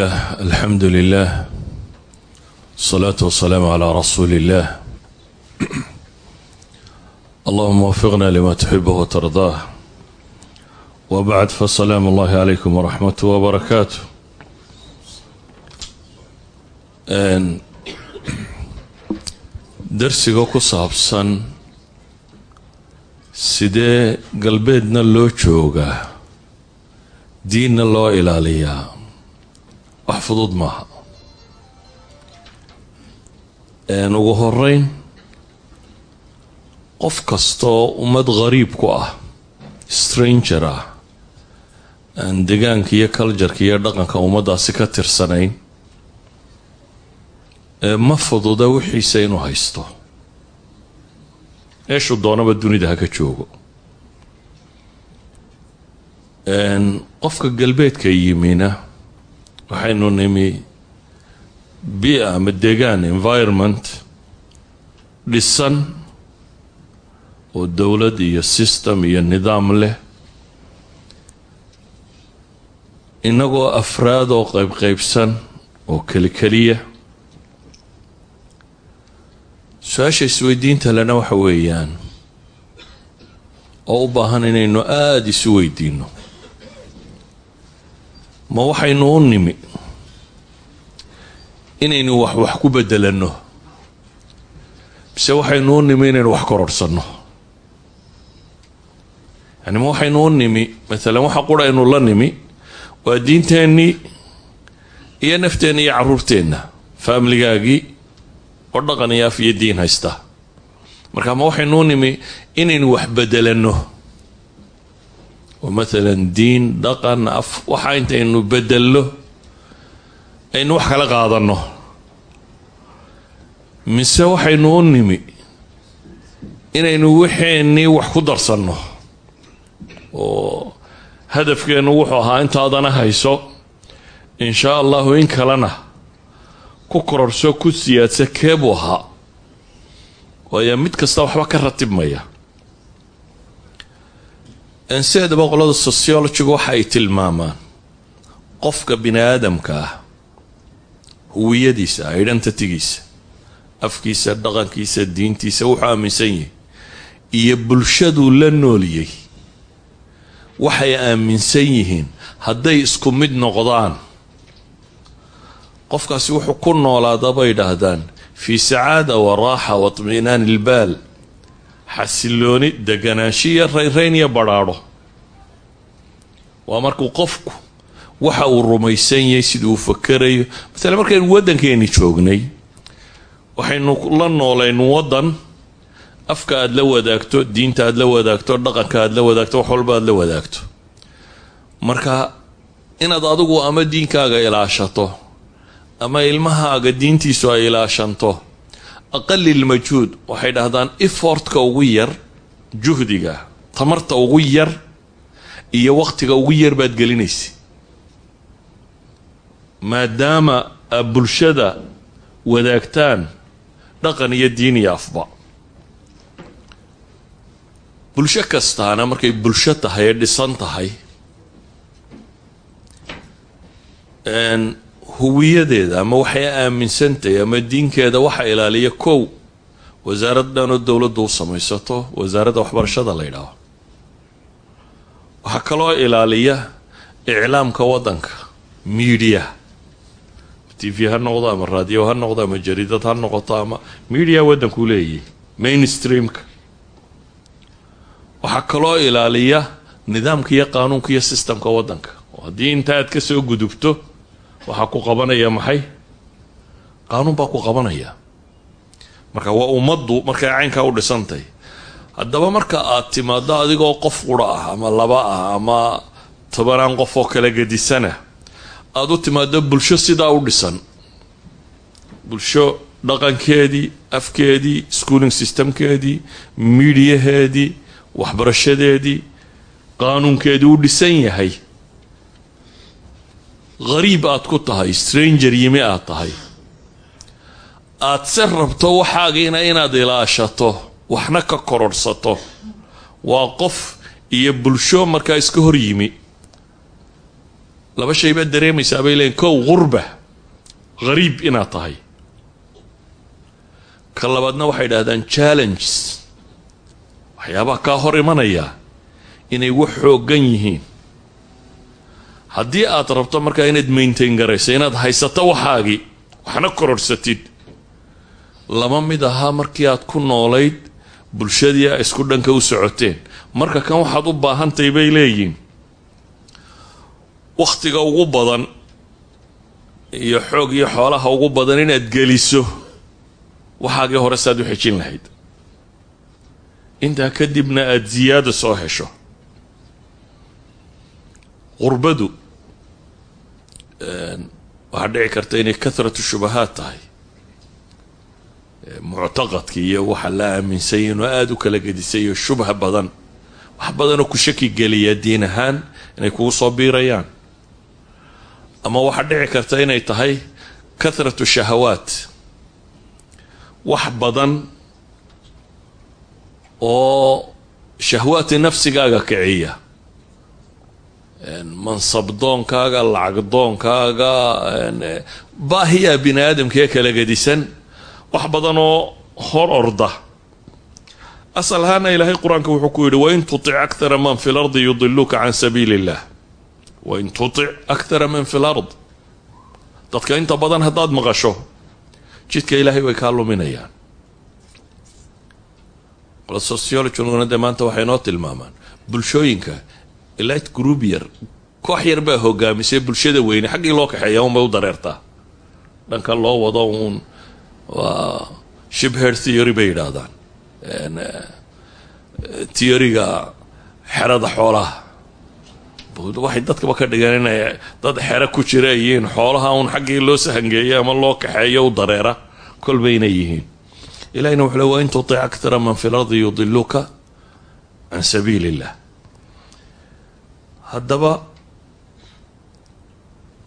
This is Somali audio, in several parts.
alxamdu lilah asalaatu wasalaamu calaa rasuuli illah allahuma wafiqna lima tuxibh watardaah wa bacd fasalaamu allahi calaykum waraxmatu wabarakaatu darsiga ku saabsan sidee galbeedna loo joogaa diinna loo ilaaliyaa wax fudud maaha. Ugu horeyn qof kastoo ummad ghariib ku ah stranger ah aan degaanka iyo culjarka iyo dhaqanka ummaddaasi ka tirsanayn ma fududa wixiisa inuu haysto. Meeshuu doonaba dunida ha ka joogo. Qofka galbeedka yimina waxaynu nimi bia ama degaan environment dhisan oo dowlad iyo system iyo nidaam leh. Inagoo afraad oo qeybqeybsan oo keli keliya su'aasha isweydiinta lena waxa weeyaan oo u baahan inaynu aada isu weydiino ma waxaynu u nimi inaynu wax wax ku bedelanno. Mise waxaynu u nimi inaynu wax kororhsanno yani ma waxaynu u nimi maalan waxa qura aynu la nimi waa diinteennii iyo nafteenna iyo caruurteenna faamiligaagii oo dhaqan iyo af iyo diin haysta. Marka ma waxaynu u nimi inaynu wax bedelanno oo maalan diin dhaqan af waxa intaynu bedelno aynu wax kala qaadanno mise waxaynu u nimi inaynu waxeennii wax ku darsanno oo hadafkeennu wuxuu ahaa intaadana hayso inshaa allahu in kalena ku kororso ku siyaadsa keebuu ahaa waayo mid kasta waxba ka ratibmaya sideedaba qolada sociologigu waxa ay tilmaamaan qofka bini aadamka ah huwiyadiisa identitygiisa afkiisa dhaqankiisa diintiisa wuxuu aaminsan yahay iyo bulshaduu la nooliyey waxay aaminsan yihiin hadday isku mid noqdaan. Qofkaasi wuxuu ku noolaada bay idhaahdaan fii sacaada wa raaxa wa tminaan ilbaal xasilooni deganaanshiya rayrayn iyo badhaadho waa markuu qofku waxa uu rumaysan yahay sida uu fakerayo masale markaynu waddankeeni joognay waxaynu la noolayn waddan. Afka aada la wadaagto diinta aada la wadaagto dhaqanka aada la wadaagto wax walba aada la wadaagto. Marka inaad adigu ama diinkaaga ilaashato ama ilmahaaga diintiisu ay ilaashanto aqalil majhuud waxay dhahdaan effortka ugu yar juhdiga tamarta ugu yar iyo waqtiga ugu yar baad gelinaysa maadaama aad bulshada wadaagtaan dhaqan iyo diin iyo afba. Bulsho kastaana markay bulsho tahay ee dhisan tahay huwiyadeeda ama waxay aaminsantahay ama diinkeeda waxa ilaaliya kow wasaarad dhanoo dowladdu u samaysato wasaaradda waxbarashada la yidhaaho. Waxaa kaloo ilaaliya iclaamka waddanka media. T v ha noqdo ama raadiyo ha noqdo ama jariidad ha noqoto ama media waddankuu leeyahy mainstreamka. Waxaa kaloo ilaaliya nidaamka iyo qaanuunka iyo systemka waddanka. Oo haddii inta aad ka soo gudubto waxaa ku qabanaya maxay? Qaanuun baa ku qabanaya. Marka waa ummaddu markay caynkaa u dhisantay. Haddaba marka aad timaado adigoo qof qura ah ama laba ah ama tobanaan qof oo kala gedisana aada u timaado bulsho sidaa u dhisan. Bulsho dhaqankeedii afkeedii schooling systemkeedii miidiyaheedii waxbarashadeedii qaanuunkeedii u dhisan yahay ghariib aad ku tahay stranger yimi aad tahay. Aada se rabto waxaagiina inaad ilaashato waxna ka kororhsato waa qof iyo bulsho markaa iska hor yimi. Laba shay dareemaysaa bay leeyiin kow qurba hariib inaad tahay. Ka labaadna waxay idhahdaan challenges. Waxyaabaha kaa hor imanaya inay wax xoogan yihiin haddii aad rabto markaa inaad maintain garayso inaad haysato waxaagii waxna kororhsatid lama mid ahaa markii aad ku noolayd bulshadii a isku dhanka u socoteen. Marka kan waxaad u baahantahay bay leeyihiin wakhtiga ugu badan iyo xoog iyo xoolaha ugu badan inaad geliso waxaagii hore saad u xejin lahayd. Intaa kadibna aada ziyaado soo hesho. Qurbadu waxaa dhici karta inay kathratu shubahaad tahay. Muctaqadka iyo waxa la aaminsay inuu aada u kala gedisay iyo shubha badan wax badanoo ku shaki geliya diin ahaan inay kugu soo biirayaan. Ama waxaa dhici karta inay tahay kathratu shahawaat. Wax badan oo shahwaati nafsigaaga kiciya mansabdoonkaaga lacagdoonkaaga baahiya bini aadamkaee kala gedisan wax badan oo hor orda. Asal ahaana ilaahay qur'aanka wuxuu ku yidhi wain tutic akthara man fi lardi yudiluuka can sabiili illah wain tutic akthara man fi lard dadka inta badan haddaad maqasho jidka ilaahay way kaa luminayaan. Qole sociologiguna dee maanta waxay noo tilmaamaan bulshooyinka elit group yar koox yar baa hogaamisay bulshada weyne xaggii loo kaxeeya unbay u dareertaa dhankan loo wado uun waa shibher theory bay yidhaahdaan. Theoryga xerada xoolaha. Waxay dadkaba ka dhigeen inay dad xero ku jira yihiin xoolaha uun xaggii loo sahangeeyo ama loo kaxeeyo u dareera kolba inay yihiin. Ilahina wuxuu le wain tutic akthara man fi lardi yudiluuka can sabiili illah haddaba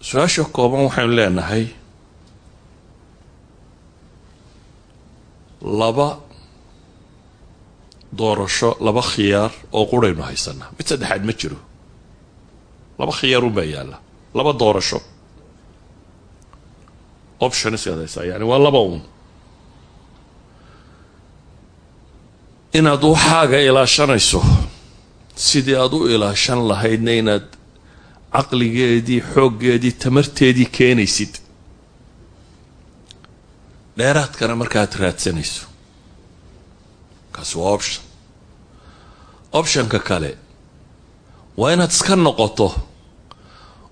su'aasha kooban waxaynu leenahay laba doorasho laba khiyaar oo quraynu haysanaa. Mid saddexaad ma jiro. Laba khiyaar unbaa yaalla. Laba doorasho. Optionskaad haysaa. Yani waa laba uun. Inaad waxaaga ilaashanayso sidii aada u ilaashan lahaydna inaad caqligeedii xooggeedii tamarteedii keenaysid? Dheeraadkana markaad raadsanayso kaasi waa option. Optionka kale waa inaad iska noqoto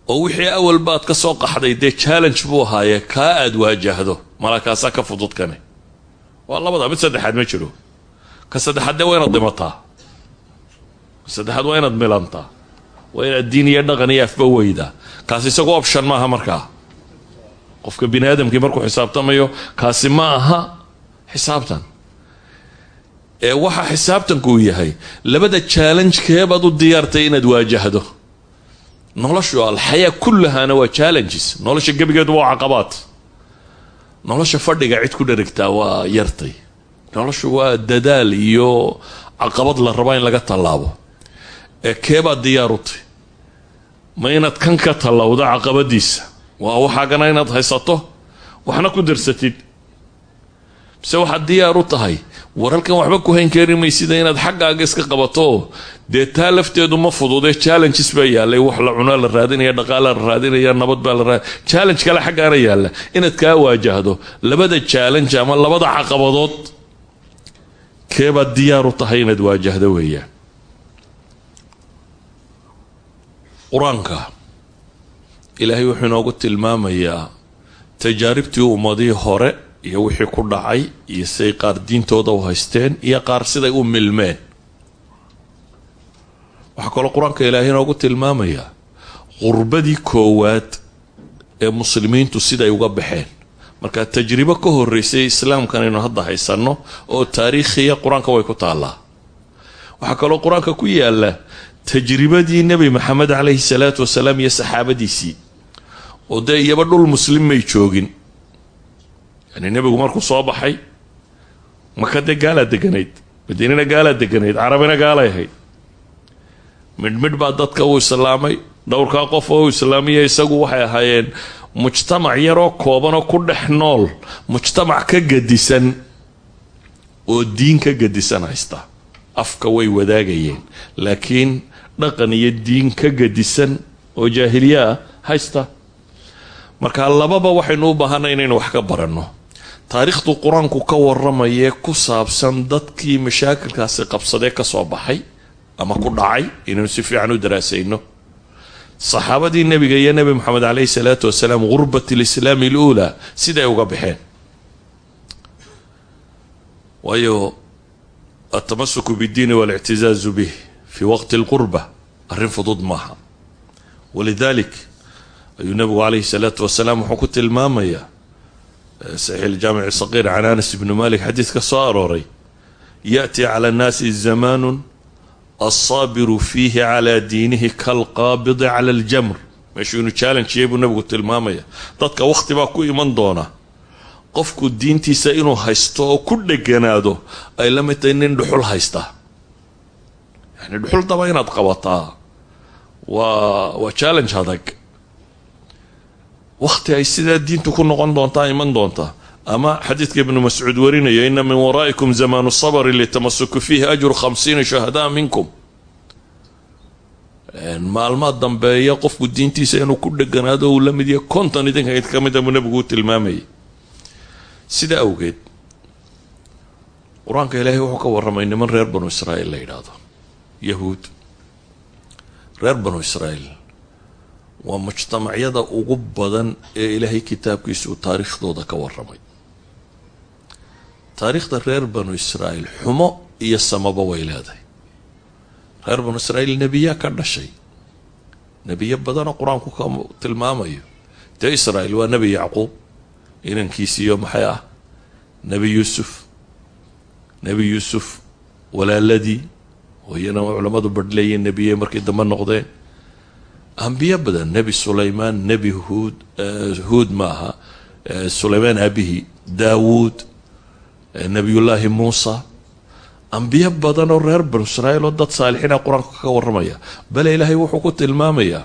oo wixii awal baad ka soo qaxday dee challenge buu ahaayee kaa aada waajahdo. Malakaasaa ka fududkane. Waa labada mid saddexaad ma jiro. Ka saddexaad dee waa inaad dhimataa saddexaad waa inaad milantaa waa inaad diin iyo dhaqan iyo afba weydaa kaasi isagu option maaha markaa qofka bini markuu xisaabtamayo kaasi ma aha xisaabtan. Ee waxa xisaabtanku uu yahay labada challenge keebaad u diyaartay inaad waajahdo. Noloshu alxayaa kullahaana waa challenges. Nolosha gebigeedu waa caqabaad. Nolosha fadhiga cid ku dherigtaa waa yartay. Noloshu waa dadaal iyo caqabad la rabaa in laga tallaabo ee keebaad diyaar u tay ma inaad kan ka tallawdo caqabadiisa. Waa waxaagana inaad haysato waxna ku darsatid. Mise waxaad diyaar u tahay. Waralkan waxba ku hayn kari maysida inaad xaggaaga iska qabato. Dee taa lafteedu ma fududee challenges baa yaallay. Wax la cunaa la raadinaya dhaqaalaa la raadinaya nabad baa la challenge kale xaggaana yaalla. Inaad kaa waajahdo labada challenge ama labada caqabadood keebaad diyaar tahay inaad waajahdo weeyaan qur'aanka ilaahay wuxuu inoogu tilmaamayaa tajaaribtii ummadihii hore iyo wixii ku dhacay iyo siday qaar diintooda u haysteen iyo qaar siday u milmeen. Waxaa kaloo qur'aanka ilaahay inoogu tilmaamayaa qurbadii koowaad ee muslimiintu siday uga baxeen. Marka tajribo ka horeysay islaamkan aynu hadda haysanno oo taariikhiya qur'aanka way ku taallaa. Waxaa kaloo qur'aanka ku yaalla tajribadii nebi maxamed caleyhi salaatu wasalaam iyo saxaabadiisii. Oo dee iyaba dhul muslim may joogin. Yani nebigu markuu soo baxay maka dee gaalaa deganayd? Madiinana gaalaa deganayd carabina gaalay ahayd. Midhmidh baa dadka uu islaamay dhowrkaa qof oo islaamiya isagu waxay ahaayeen mujtamac yaroo koobanoo ku dhex nool mujtamac ka gadisan oo diin ka gadisan haysta. Afka way wadaagayeen laakiin dhaqan iyo diin ka gadisan oo jaahiliye ah haysta. Marka lababa waxaynu u baahanay inaynu wax ka baranno. Taariikhdu qur'aanku ka waramayee ku saabsan dadkii mashaakilkaasi qabsadee ka soo baxay ama ku dhacay inaynu si fiican u daraasayno. Saxaabadii nebiga iyo nebi moxamed caleyhi salaatu wasalaam gurbat lislaami aluulaa siday uga baxeen. Waayo altamasuku biddiini walictisaazu bih fii waqti alqurba arrin fudud maaha walidalik ayuu nebigu caleyhi salaatu wasalaam wuxuu ku tilmaamayaa saxiix iljaamic saqiir can anas ibni malik xadiid ka soo arooray yaأti cala annaasi zamaanu alsaabiru fiihi calaa diinihi kalqaabidi cala aljamr meeshuu inu challengeyay buu nebigu tilmaamaya dadka wakhti baa ku iman doona qofku diintiisa inuu haysto oo ku dheganaado ay la mid nin dhuxul haysta yani dhuxul daba inaad qabataa waa waa challenge adag wakhti ay sidaa diintu ku noqon doontaa iman doonta ama xadiidka ibnu mascuud warinaya ina min waraa'ikum zamaanu sabri litamasuku fiihi ajru khamsiina shuhadaa minkum maalmaa dambeeya qofku diintiisa inuu ku dheganaado uu la mid yahay konton idinka id ka mid a buu nebigu u tilmaamayay sidaa awgeed qur'aanka ilaahay wuxuu ka warramay niman reer banu israa'iil la yidhaahdo yahuud reer banu israa'iil waa mujtamacyada ugu badan ee ilaahay kitaabkiisa uu taariikhdooda ka warramay. Taariikhda reer banu israa'iil xumo iyo samaba way leedahay. Reer banu israa'iil nebiyaa ka dhashay. Nebiyo badanoo qur'aanku ka tilmaamayo dee israa'iil waa nebi yacquub inankiisiiyo maxay ah? Nebi yuusuf nebi yuusuf walaaladii oo iyana culammadu badhleeyeen nebiyey markii dambe noqdeen ambiyo badan nebi sulaymaan nebi huud huud maaha sulaymaan aabihii daawuud nebiyullaahi muusa. Ambiyo badan oo reer banu israa'iil oo dad saalixiina qur'aanka ka warramaya. Bale ilaahay wuxuu ku tilmaamayaa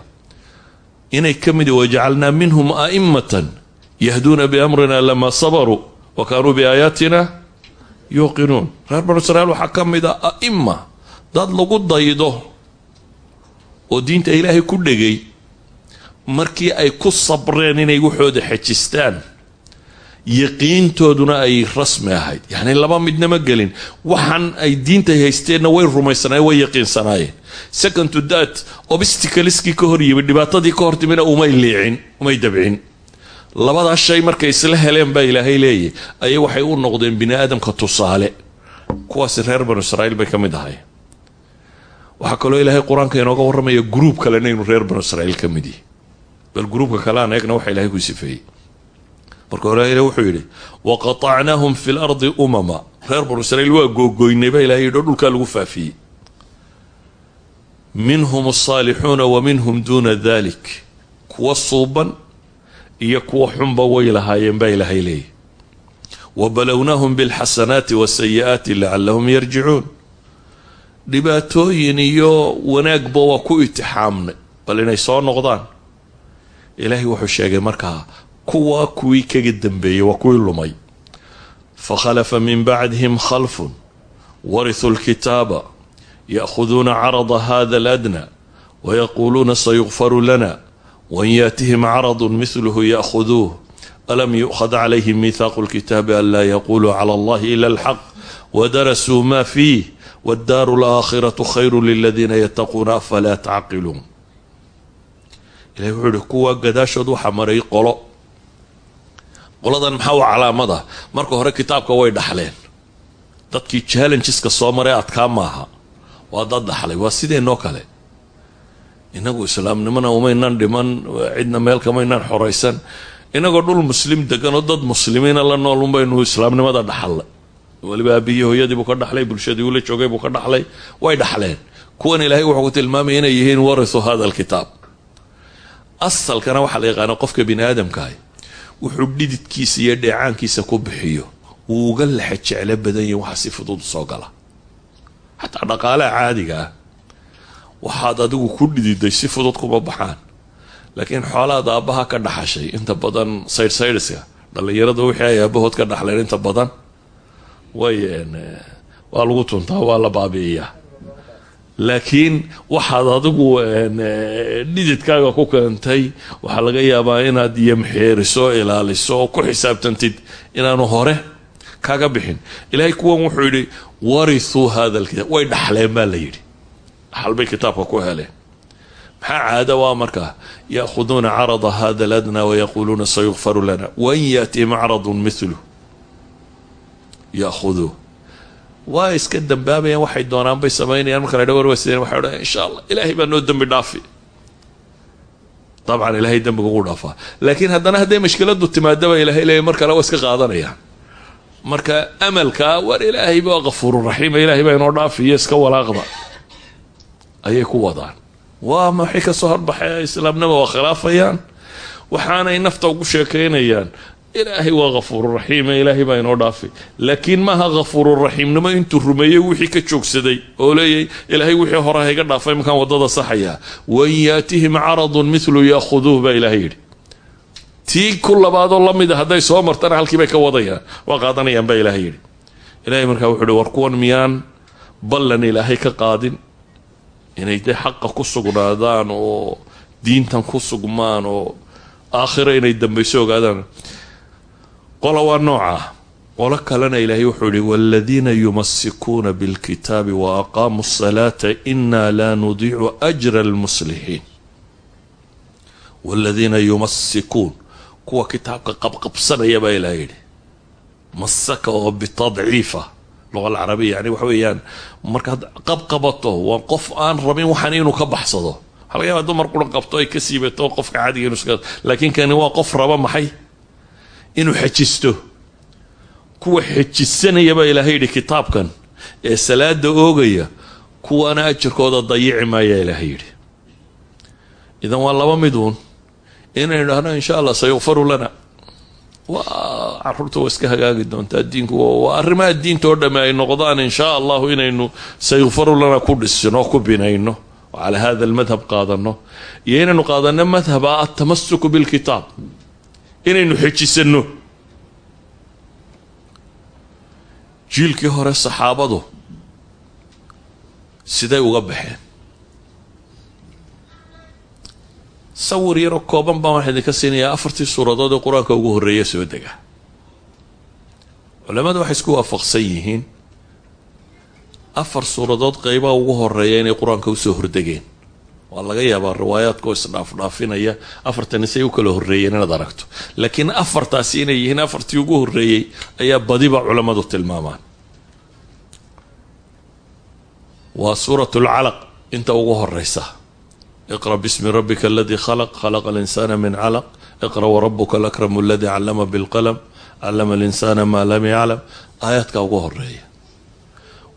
inay ka mid wajacalnaa minhum a'imatan yahduuna biamrina lamaa sabaruu wa kaanuu biaayaatina yuuqinuun. Reer banu israiil waxaa ka mid a a'ima dad lagu daydo oo diinta ilaahay ku dhegay markii ay ku sabreen inay waxooda xejistaan yaqiintooduna ay rasmi ahayd. Yacni laba midnama gelin. Waxaan ay diinta haysteenna way rumaysanaayeen way yaqiinsanaayeen. Second to that obsticaliskii ka hor yimid dhibaatadii ka hortimina umay liicin umay dabcin. Labadaas shay markay isla heleen baa ilaahay leeyahy ayay waxay u noqdeen bini aadamka tusaale. Kuwaasi reer banu israa'iil bay ka mid ahay waxaa kaloo ilaahay qur'aanka inooga warramaya gruub kalena inuu reer banu israa'iil ka mid yihi bal gruubka kale aan eegna waxa ilahay ku sifeeyey. Marka hore ilahi wuxuu yidhi waqatacnaahum fi lardi umama. Reer banu israiil waa googoynay baa ilahay yidhi oo dhulkaa lagu faafiyey. Minhum asaalixuuna wa minhum duuna dalik kuwa suuban iyo kuwa xunba way lahaayeen baa ilaahay leeyahy wabalownahum bilxasanaati wasayi'aati lacalahum yarjicuun dhibaatooyin iyo wanaagba waa ku itixaamnay bal inay soo noqdaan. Ilaahay wuxuu sheegay markaa kuwa kuwii kaga dambeeyey waa kuwii lumay. Fakhalafa min bacdihim khalfun warithuu lkitaaba ya'khuduuna carada hada aladna wayaquuluuna sayukfaru lana wain yaatihim caradu mihluhu ya'khuduuh. Alam yu'khad calayhim miithaaqu lkitaabi an laa yaquluu cala allahi ila alxaq wadarasuu ma fiih waddaaru alaakhiratu khayru liladiina yattaquuna afalaa tacqiluun ilahi wuxuu yihi kuwa gadaashood waxaa maray qolo qoladan maxaa u calaamada marka hore kitaabka way dhaxleen dadkii challengeska soo maray adkaa maaha waa dad dhaxlay waa sideenoo kale inagu islaamnimona umaynan dhiman cidna meel kamaynaan xoraysan inagoo dhul muslim degan oo dad muslimiina la nool unbaynu islaamnimada dhaxalnay weliba aabihii buu ka dhaxlay bulshadii ula joogay buu ka dhaxlay way dhaxleen. Kuwan ilaahay wuxuu ku tilmaamaya inay yihiin warithu hada alkitaab asalkana waxaa la yaqaana qofka bini aadamkaah wuxuu dhididkiisa iyo dheecaankiisa ku bixiyo. Wuu uga laxa jeclo badan yahi waxaa si fudud soo gala. Xataa dhaqaalaha caadiga ah waxaad adigu ku dhididay si fudud kuma baxaan. Laakiin xoolaad aabbaha ka dhaxashay inta badan saydhsaydhska dhallinyarada wixii ay aabahood ka dhaxleen inta badan waa lagu tuntaa waa la baabi'iyaa. Laakiin waxaad adigu dhididkaaga ku keentay waxaa laga yaabaa inaad yamxeeriso ilaaliso oo ku xisaabtantid inaanu hore kaga bixin. Ilaahay kuwan wuxuu yidhi warithuu hada alkitaab way dhaxleen baa la yidhi. Dhaxal bay kitaabka ku heleen. Maxaa caada waa markaa yaahuduuna carada hada ladna wayaquuluuna sayukfaru lana. Wain yaati macradun milu yaahuduu waa iska dambaabayaan waxay doonaan bay samaynayaan marka la dha warwasideen waxay odhan insha allah ilaahay baa noo dembi dhaafi dabcan ilaahay dembiga ugu dhaafaa laakiin haddana hadday mashkiladu timaadaba ilahay leeya mar kale waa iska qaadanayaan marka amalkaa war ilaahay baa kafuururaxiima ilaahay baa inoo dhaafiyo iska walaaqda. Ayay ku wadaan. Waa maxay ka soo horbaxay? Islaamnima waa khilaafayaan. Waxaanay nafta ugu sheekaynayaan ilaahay waa kafuururaxiima ilaahay baa inoo dhaafay. Laakiin maaha kafuururaxiimnimo intuu rumeeyey wixii ka joogsaday oo leeyay ilaahay wixii hore hayga dhaafay markaan waddada saxayaa. Wain yaatihim caradun milu yaahuduuh baa ilaahay yidhi. Tii ku labaadoo lamida hadday soo martana halkii bay ka wadayaan waa qaadanayaan baa ilaahay yidhi. Markaa wuxuu war kuwan miyaan ballan ilaahay ka qaadin inay dee xaqa ku sugnaadaan oo diintan ku sugmaan oo aakhiro inay dambayso ogaadaan qola waa noocah qolo kalena ilaahay wuxuu yihi waaladiina yumasikuuna bilkitaabi wa aqaamuu asalaata inaa laa nudiicu ajra almuslixiin waaladiina yumasikuun kuwa kitaabka qabqabsanaya baa ilaah yidhi. Masaka oo bitadciifa. Luqa alcarabiya yani waxa weeyaan markaad qabqabato waa qof aan rabin waxaan inuu ka baxsado. Yaaba dumar qura qabto ay ka siibato qofka caadiga inu iska laakiin kani waa qof raba maxay inuu xejisto. Kuwa xejisanaya baa ilaahay yidhi kitaabkan ee salaada oogaya kuwana ajirkooda dayici maaya ilaahay yidhi. Idan waa laba miduun inaynu dhahno insha allah sayukfaru lana. Waa carruurta waa iska hagaagi doontaa diinku. Waa arrimaha diinta oo dhamme ay noqdaan insha allahu inaynu sayukfaru lana ku dhisno ku binayno. Oo calaa hada almadhab qaadano iyo inaynu qaadano madhaba altamasuku bilkitaab inaynu xejisano jiilkii hore saxaabadu siday uga baxeen. Sawir yaroo kooban baan waxaa idinka siinayaa afartii suuradood ee qur'aanka ugu horreeya soo dega. Culamadu waxay isku waafaqsan yihiin afar suuradood qeybaha ugu horreeya inay qur'aanka u soo hordegeen waa laga yaabaa riwaayaadkoo isdhaafdhaafinaya. Afartani say u kala horreeyeen inaad aragto. Laakiin afartaasi inay yihiin afartii ugu horreeyey ayaa badiba culammadu tilmaamaan. Waa suurat lcalaq inta ugu horeysa iqra bismi rabbika aladii khalaq khalaqa alinsaana min calaq. Iqra warabuka alakramu aladii callama bilqalam. Callama alinsaana maa lam yaclam aayaadka ugu horreeya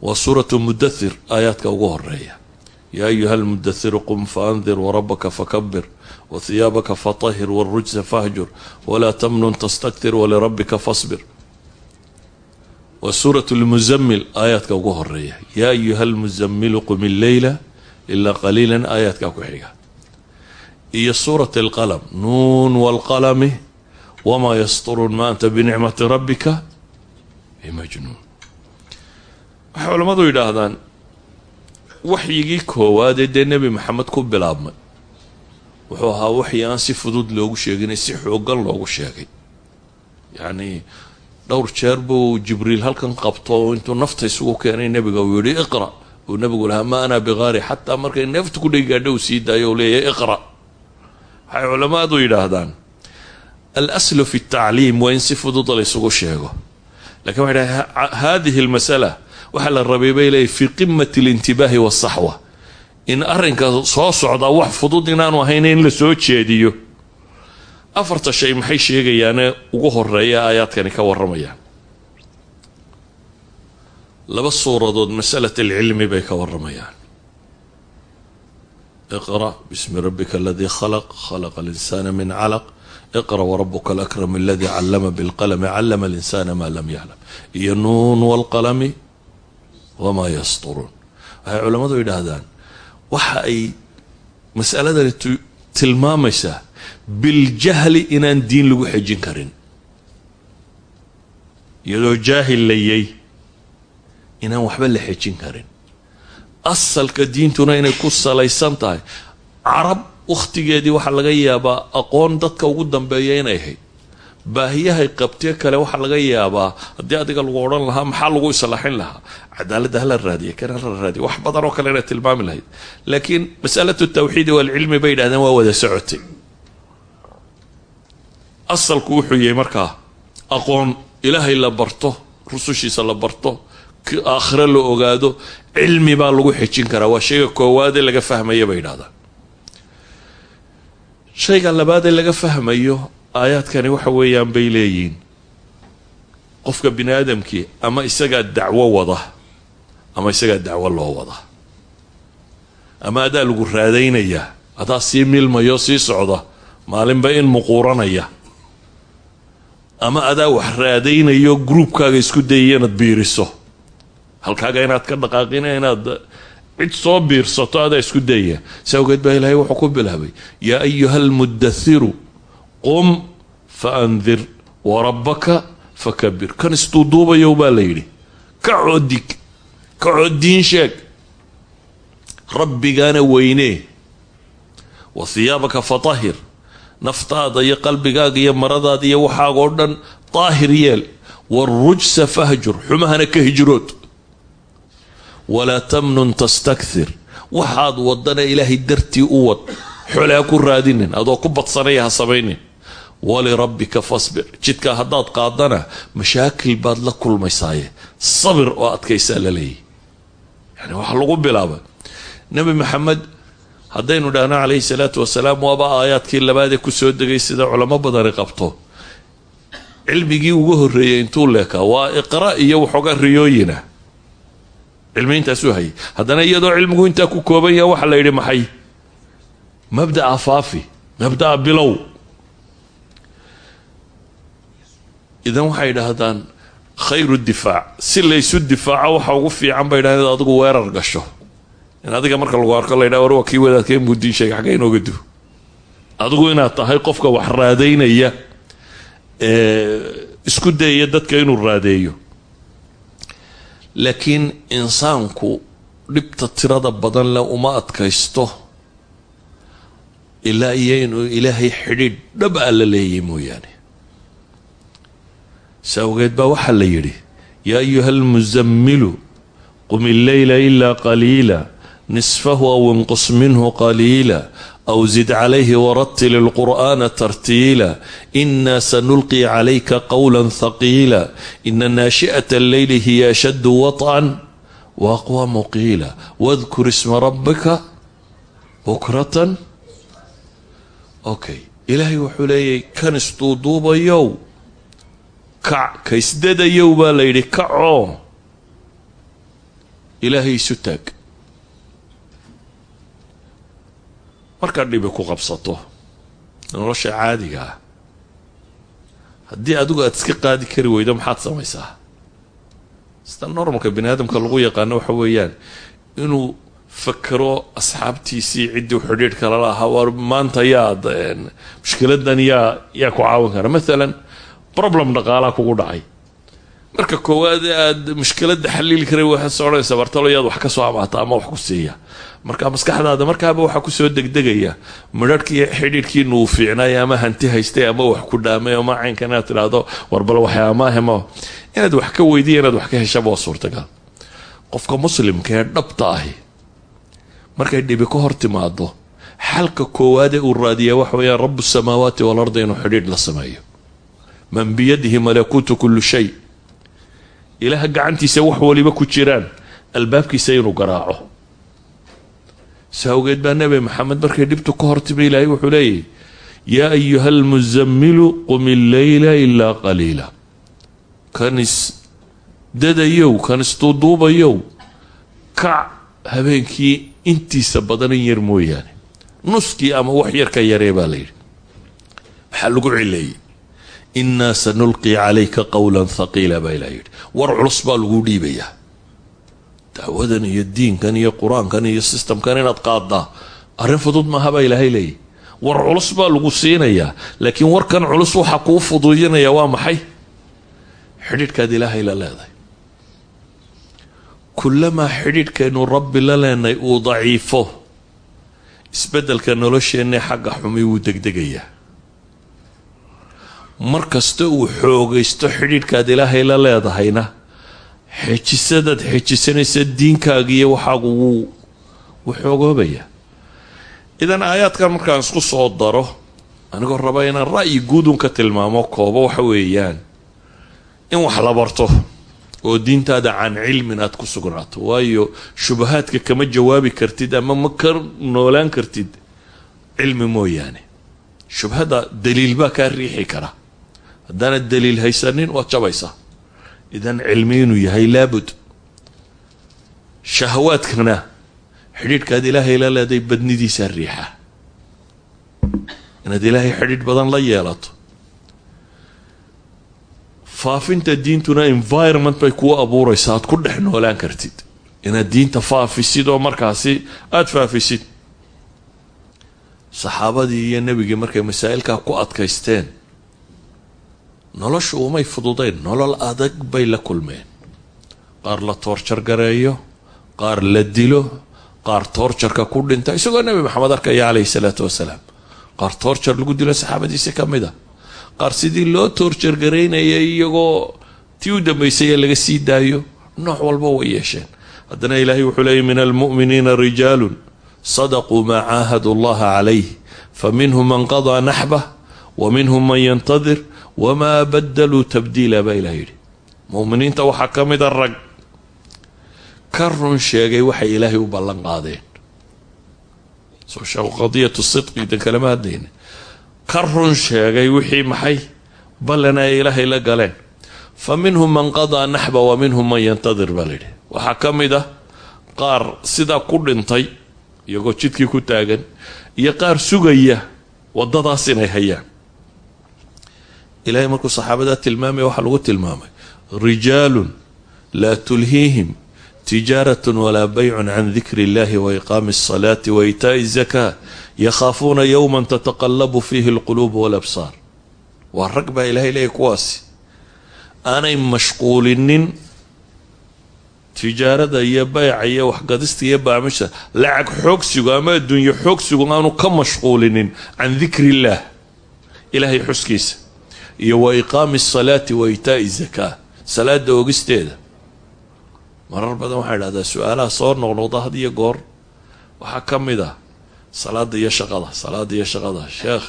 waa suuratu mudathir aayaadka ugu horreeya yaa ayuha almudathiru qum faandir warabaka fakabir wahiyaabaka fatahir wاlrujsa fahjur walaa tamnun tastaktir walirabbika fasbir waa suurat lmuzammil aayaadka ugu horreeya yaa ayuha almuzamilu qum illeyla ilaa qaliila aayaadkaa ku xiga iyo suurat alqalam nuun wاlqalami wamaa yasturuun ma anta binicmati rabbika bimajnuun waxay culammadu yidhaahdaan waxyigii koowaadee dee nebi maxamed ku bilaabmay. Wuxuu ahaa waxyi aan si fudud loogu sheeginay si xoogan loogu sheegay. Yacnii dhowr jeer buu jibriil halkan qabto intuu nafta isugu keenay nebiga uu yihi iqra. Uu nebigu lahaa ma ana biqaari xataa markay neefta ku dhegi gaadho uu sii daayo leeyahay iqra. Waxay culamadu yidhaahdaan al aslu fi tacliim waa in si fudud laysugu sheego. Lakin waxay dhahay lmasala waxaa la rabay bay leeyahy fii qimati alintibaahi wasaxwa in arrinka soo socdaa wax fudud inaanu ahayn in la soo jeediyo. Afarta shay maxay sheegayaane ugu horreeya aayaadkani ka waramayaan laba suuradood masalat alcilmi bay ka waramayaan iqra bismi rabbika aladii khalaq khalaqa alinsaana min calaq iqra warabuka alakram aladii callama bilqalami callama alinsaana maa lam yaclam iyo nuun wamaa yasturuun waxay culammadu yidhaahdaan waxa ay masaladani tilmaamaysaa biljahli inaan diin lagu xejin karin. Iyadoo jaahil layay inaan waxba la xejin karin. Asalka diintuna inay ku salaysan tahay. Carab wakhtigeedii waxaa laga yaabaa aqoon dadka ugu dambeeya inay ahayd baahiyahay qabtee kale waxaa laga yaabaa haddii adiga lagu odhan lahaa maxaa lagu islaaxin lahaa? Cadaaladda hala raadiya kan hala raadiya wax badan oo kale inay tilmaami lahayd. Laakiin masalatu tawxiidi waalcilmi bay yidhahdeen waa wada socotay. Asalku wuxuu yahay markaa aqoon ilaahay la barto rusushiisa la barto aakhire la ogaado cilmi baa lagu xejin karaa. Waa shayga koowaadee laga fahmaya bay yidhahdaan. Shayga labaadee laga fahmayo aayaadkani waxa weeyaan bay leeyihiin. Qofka bini aadamkii ama isagaa dacwo wada ama isagaa dacwo loo wada. Ama adaa lagu raadaynayaa adaa sii milmayo sii socda maalinba in muquuranaya. Ama adaa wax raadaynayo gruubkaaga isku dayaya inaad biiriso. Halkaaga inaad ka dhaqaaqina inaad cid soo biirsato adaa isku dayaya. Si awgeed baa ilaahay wuxuu ku bilaabay yaa ayuha almudathiru qum fa andir warabbaka fakabir kan isduuduubayow baa la yidhi kacoo dig kacoo diin sheeg rabbigaana weynee wa hiyaabaka fatahir naftaada iyo qalbigaaga iyo maradaada iyo waxaaga oo dhan daahir yeel warujsa fahjur xumahana ka hijrood walaa tamnun tastakthir waxaad wadana ilaahay dartii u wad xole ku raadinin adoo ku badsanaya ha samaynin walirabbika fasbir jidkaa haddaad qaadana mashaakil baad la kulmaysaaye sabir oo adkaysaa la leeyahy yani waxaa lagu bilaaba nebi maxamed haddaynu dhahno calayhi salaatu wasalaam waaba aayaadkii labaadee ku soo degay sida culamo badani qabto cilmigii ugu horreeyey intuu leekaa waa iqra iyo waxoogaa riyooyina cilmi intaasuu hayay haddana iyadoo cilmigu intaa ku kooban yaha waxaa la yidhi maxay mabda'a faafi idan waxay idhaahdaan khayru difaac. Si laysu difaaco waxa ugu fiican bay idhahdeen in adigu weerar gasho. In adiga marka lagu arko la yidhaha war waa kii wadaadkee mudiin sheega xagga inooga du adigu inaad tahay qofka wax raadaynaya isku dayaya dadka inuu raadeeyo. Laakiin insaanku dhibta tirada badan le uma adkaysto ilaa iyo inuu ilaahay xidhiidh dhab a la leeyay mooyaane si awgeed baa waxaa la yidhi yaa ayuha almusamilu qum illeyla ilaa qaliila nisfahu aw inqus minhu qaliila aw zid calayhi waratil ilqur'aana tartiila ina sanulqi calayka qowla thaqiila ina naashi'ata alleyli hiya ashaddu waطcan waaqwamu qiila wadkur isma rabbika bukratan. Okay ilaahay wuxuu leeyahy kan isduuduubayow kac ka isdadayow baa la yidhi kacoo ilaahay isu taag markaad dhibi ku qabsato nolosha caadiga ah haddii adigu aada iska qaadi kari weydo maxaad samaysaa? Sida normalka bani aadamka lagu yaqaano waxa weeyaan inuu fakero asxaabtiisii ciddii xidhiidh kala lahaa war maanta yaad mushkiladan yaa yaa ku caawin kara. Maalan problem dhaqaalaa kugu dhacay. Marka koowaad aad mushkiladda xaliili kara waxaad soconaysa bartalo yaad wax ka soo amaata ama wax ku siiya. Marka maskaxdaada markaaba waxaa ku soo degdegaya midharhkii xidhiidhkiina uu fiicnay ama hanti haystay ama wax ku dhaamay ama caynkan inaad tidhaahdo warbal waxyaamaahemo inaad wax ka weydiya inaad wax ka heshaba waa suurtagal. Qofka muslimka ee dhabta ahi markay dhibi ka hor timaado xalka koowaadee uu raadiyaa waxa weeyaan rabu samaawaati walardi inuu xidhiidh la sameeyo man biyadihi malakuutu kullu shay. Ilaaha gacantiisa wax waliba ku jiraan albaabkiisa inuu garaaco. Si awgeed baa nebi maxamed markay dhibtu ka hortimi ilaahay wuxuu leeyahy yaa ayuha almusamilu qum illeyla ilaa qaliila. Kan is dadayow kan isduuduubayow kac habeenkii intiisa badan in yar mooyaane. Nuskii ama wax yar ka yaree baa la innaa sanulqi calayka qowlan thaqiila baa ilaa yidhi. War culus baa lagu dhiibayaa. Dacwadan iyo diinkan iyo qur'aankan iyo sistamkan inaad qaaddaa arrin fudud maaha baa ilaahay leeyahy. War culus baa lagu siinayaa laakiin warkan culus waxaa kuu fuduudinaya waa maxay? Xidhiidhkaad ilaahay la leedahay. Kullamaa xidhiidhkaynu rabbi la leenay uu daciifo isbeddelka nolosheenna xagga xumi wuu degdegayaa mar kasta uu xoogaysto xidhiidhkaad ilaahay la leedahayna xejisadaad xejisanaysa diinkaagiiyo waxaagu wuu wuu xoogoobayaa. Idan aayaadkan markaan isku soo daro anigoo raba inaan ra'yi guudun ka tilmaamo koobo waxa weeyaan in wax la barto oo diintaada can cilmin aada ku sugnaato waayo shubahaadka kama jawaabi kartid ama ma ka noolaan kartid cilmi mooyaane. Shubhada daliil baa kaa riixi kara haddaanad daliil haysanin waad jabaysaa idan cilmi inuu yahay laabud. Shahawaadkana xidhiidhkaad ilaahay la leeday badnidiisaa riixa. Inaad ilaahay xidhiidh badan la yeelato. Faafinta diintuna environment bay kuu abuuraysaa aad ku dhex noolaan kartid. Inaad diinta faafisid oo markaasi aada faafisid. Saxaabadii iyo nebigii markay masaa'ilkaa ku adkaysteen noloshu umay fududayn nolol adag bay la kulmeen. Qaar la toorjar gareeyo qaar la dilo qaar toorjarka ku dhinta. Isagoo nebi maxamed arkaya caleyhi salaatu wasalaam qaar toorjar lagu dilo saxaabadiisi ka mid a qaar sidii loo toorjar garaynayay iyagoo tii u dambaysaya laga sii daayo nooc walba way yeesheen. Haddana ilaahay wuxuu leeyay min almu'miniina rijaalun sadaquu maa caahadu allaha calayh fa minhum man qadaa naxbah wa minhum man yantadir wamaa badaluu tabdiila baa ilaah yidhi mu'miniinta waxaa ka mida rag ka run sheegay waxay ilaahay u ballan qaadeen soo sheeko qadiyatu sidqi idan kalama hadlayna ka run sheegay wixii maxay ballan ay ilaahay la galeen fa minhum man qadaa naxba wa minhum man yantadir baa layidhi waxaa ka mid ah qaar sidaa ku dhintay iyagoo jidkii ku taagan iyo qaar sugaya waddadaas inay hayaan ilahay markuu saxaabadaa tilmaamaya waxaa lagu tilmaamay rijaalun laa tulhiihim tijaaratun walaa baycun can dikri wa iqaami alsalaati wa itaa'i azakaa yakhaafuuna yowman tataqallabu fiihi alquluubu walabsaar. Waa rag baa ilahay leeyahy kuwaasi. Aanay mashquulinin tijaarada iyo bayca iyo waxgadista iyo baamisha lacag xoogsigu ama adduunye xoogsigu aanu ka mashquulinin can dikri illaah ilaahay xuskiisa iyo wa iqaami asalaati wa itaa'i zakaa salaada ogisteeda marar badan waxaa idhahdaa su'aalaha soo noqnoqda had goor. Waxaa ka mid ah salaada iyo shaqada salaada iyo shaqada. Sheekh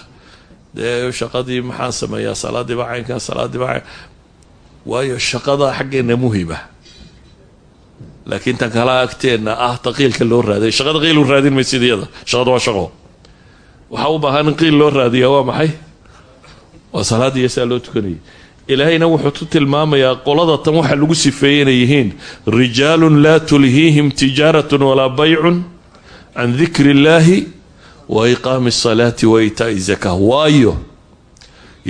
dee shaqadii maxaan sameeyaa? Salaadiiba caynkan salaadiiba cayn. Waayo shaqada xaggeena muhima laakiin tan kala agteenna ah taqiilka loo raaday shaqada qiil u raadin maysid iyada shaqada waa shaqo. Waxaa u baahan in qiil loo raadiyaa waa maxay waa salaada iyo saa loo tukanayay. Ilaahayna wuxuu tu tilmaamayaa qolada tan waxaa lagu sifeeyey inay yihiin rijaalun laa tulhiihim tijaaratun walaa baycun can dikri illaahi wa iqaami asalaati wa itaa'i zakaa waayo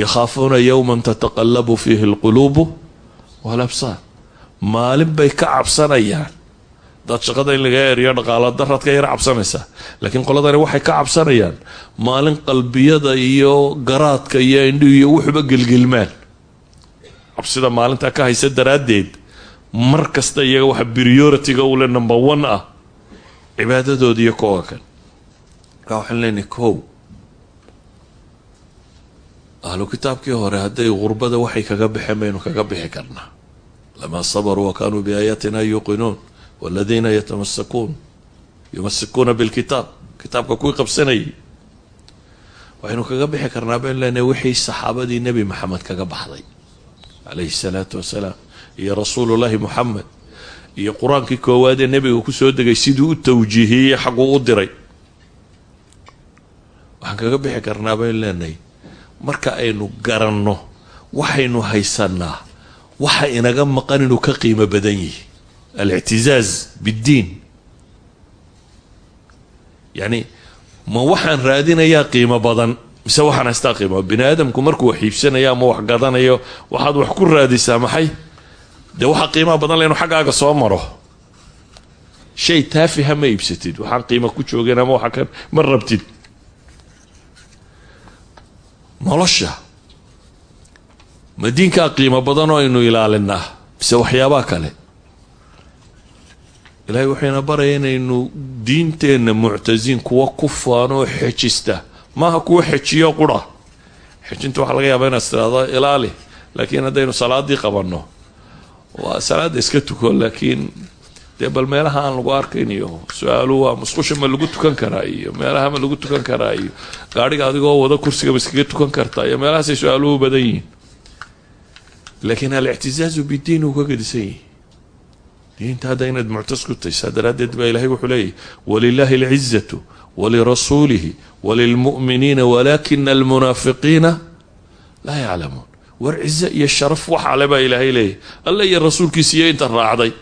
yakhaafuuna yowman tataqallabu fiihi alquluubu walabsaar. Maalin bay ka cabsanayaan dad shaqada in laga eriyo dhaqaalo daraad ka yara cabsanaysaa laakiin qoladani waxay ka cabsanayaan maalin qalbiyada iyo garaadka iyo indhihu iyo wuxuba gelgelmaan cabsida maalintaa ka haysa daraaddeed mar kasta iyaga waxa priority-ga ule number one ah cibaadadooda iyo koga kan markaa waxaan leenahay kow ahlu kitaabkii hore hadday gurbada waxay kaga baxeen baynu kaga bixi karnaa. Lamaa sabaruu wa kaanuu biaayaatina yuuqinuun waladiina yatamasakuun yumasikuuna bilkitaab kitaabka kuwii qabsanayay waxaynu kaga bixi karnaa baynu leenahay wixii saxaabadii nebi maxamed kaga baxday calayhi salaatu wasalaam iyo rasuulullaahi muxamed iyo qur'aankii koowaad ee nebiga ku soo degay siduu u tawjiihiyey xagguu u diray waxaan kaga bixi karnaa baynu leenahay marka aynu garanno waxaynu haysanaa waxa inaga maqan inuu ka qiimo badan alictizaaz biddiin yacni ma waxaan raadinayaa qiimo badan mise waxaan haystaa qiimo bini aadamku markuu wax iibsanayo ama wax gadanayo waxaad wax ku raadisaa maxay dee waxaa qiimaha badan le inu xaggaaga soo maro shay taafiha ma iibsatid waxaan qiimo ku joogeen ama waxa kan ma rabtid nolosha ma diinkaa qiimo badan oo aynu ilaalinaa mise waxyaabaha kale ilaahay wuxuuna baraya inaynu diinteenna muctasiin kuwa ku faanoo xejista maaha kuwa xejiyo qura? Xejinta waxaa laga yaabaa inaad tiraahdo ilaali laakiin haddaynu salaadii qabanno. Waa salaada iska tuko laakiin dee bal meelaha aan lagu arkayn iyo su'aaluhu waa musqusha ma lagu tukan karaa iyo meelaha ma lagu tukan karaa iyo gaadhiga adigoo wada kursigaba iskaga tukan kartaa iyo meelahaasay su'aaluhu badan yihiin. Laakiin alictisaazu bidiin uu ka gedisan yihi diinta hadda inaad muctas ku tahay saa daraaddeed baa ilahay wuxuu leeyahy walilahi alcizatu walirasuulihi walilmu'miniina walaakina almunaafiqiina laa yaclamuun war cize iyo sharaf waxa le baa ilaahay leeyahy alla iyo rasuulkiisa iyo inta raacday.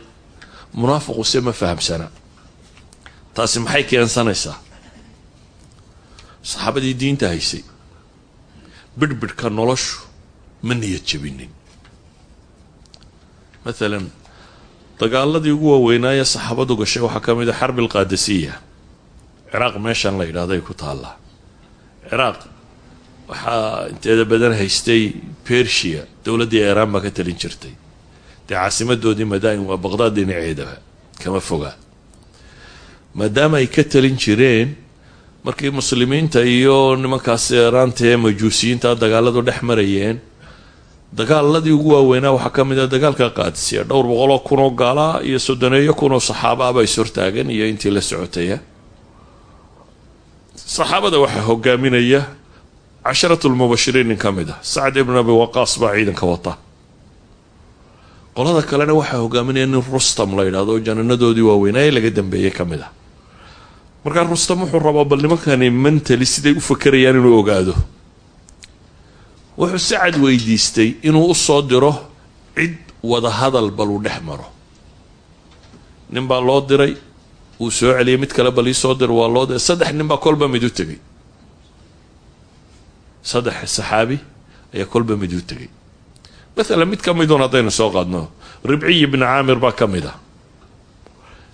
Munaafiqu se ma fahamsana. Taasi maxay keensanaysaa? Saxaabadii diinta haysay. Bidhbidhka noloshu ma niyad jabinin. Maalan dagaaladii ugu waaweynaaye saxaabadu gashay waxaa ka mid a xarbi alqaadasiya ciraaq meeshan la yidhahday ku taallaa ciraaq waxaa inteeda badan haystay bersia dowladdii iiraan baa ka talin jirtay. Dee caasimadoodii madain waa baqdaad dhinaceedaba kama fogaa maadaama ay ka talin jireen markii muslimiinta iyo nimankaas iiraanta ee majuusiyiinta dagaaladu dhex marayeen dagaaladii ugu waaweynaa waxaa ka mid a dagaalka qaadisiya. Dhowr boqoloo kunoo gaalaa iyo soddoneeyo kunoo saxaabaaba is hortaagan iyo intii la socotaya saxaabada waxaa hogaaminaya casharat lmubashiriin nin ka mid ah. Sacd ibn abi waqaas baa ciidanka wata qolada kalena waxaa hogaaminaya nin rustam la yidhahdo jananadoodii waaweynaa ee laga dambeeyey ka mid ah. Markaa rustam wuxuu rabaa bal nimankani mentali siday u fakerayaan inuu ogaado wuxuu sacad weydiistay inuu u soo diro cid wada hadal bal uu dhex maro. Nin baa loo diray wuu soo celiyay mid kale bal ii soo diro waa loo diray. Saddex nin baa kolba mid u tegay saddex saxaabi ayaa kolba mid u tegay maalan mid ka midun haddaynu soo qaadno. Ribciy ibni caamir baa ka mid ah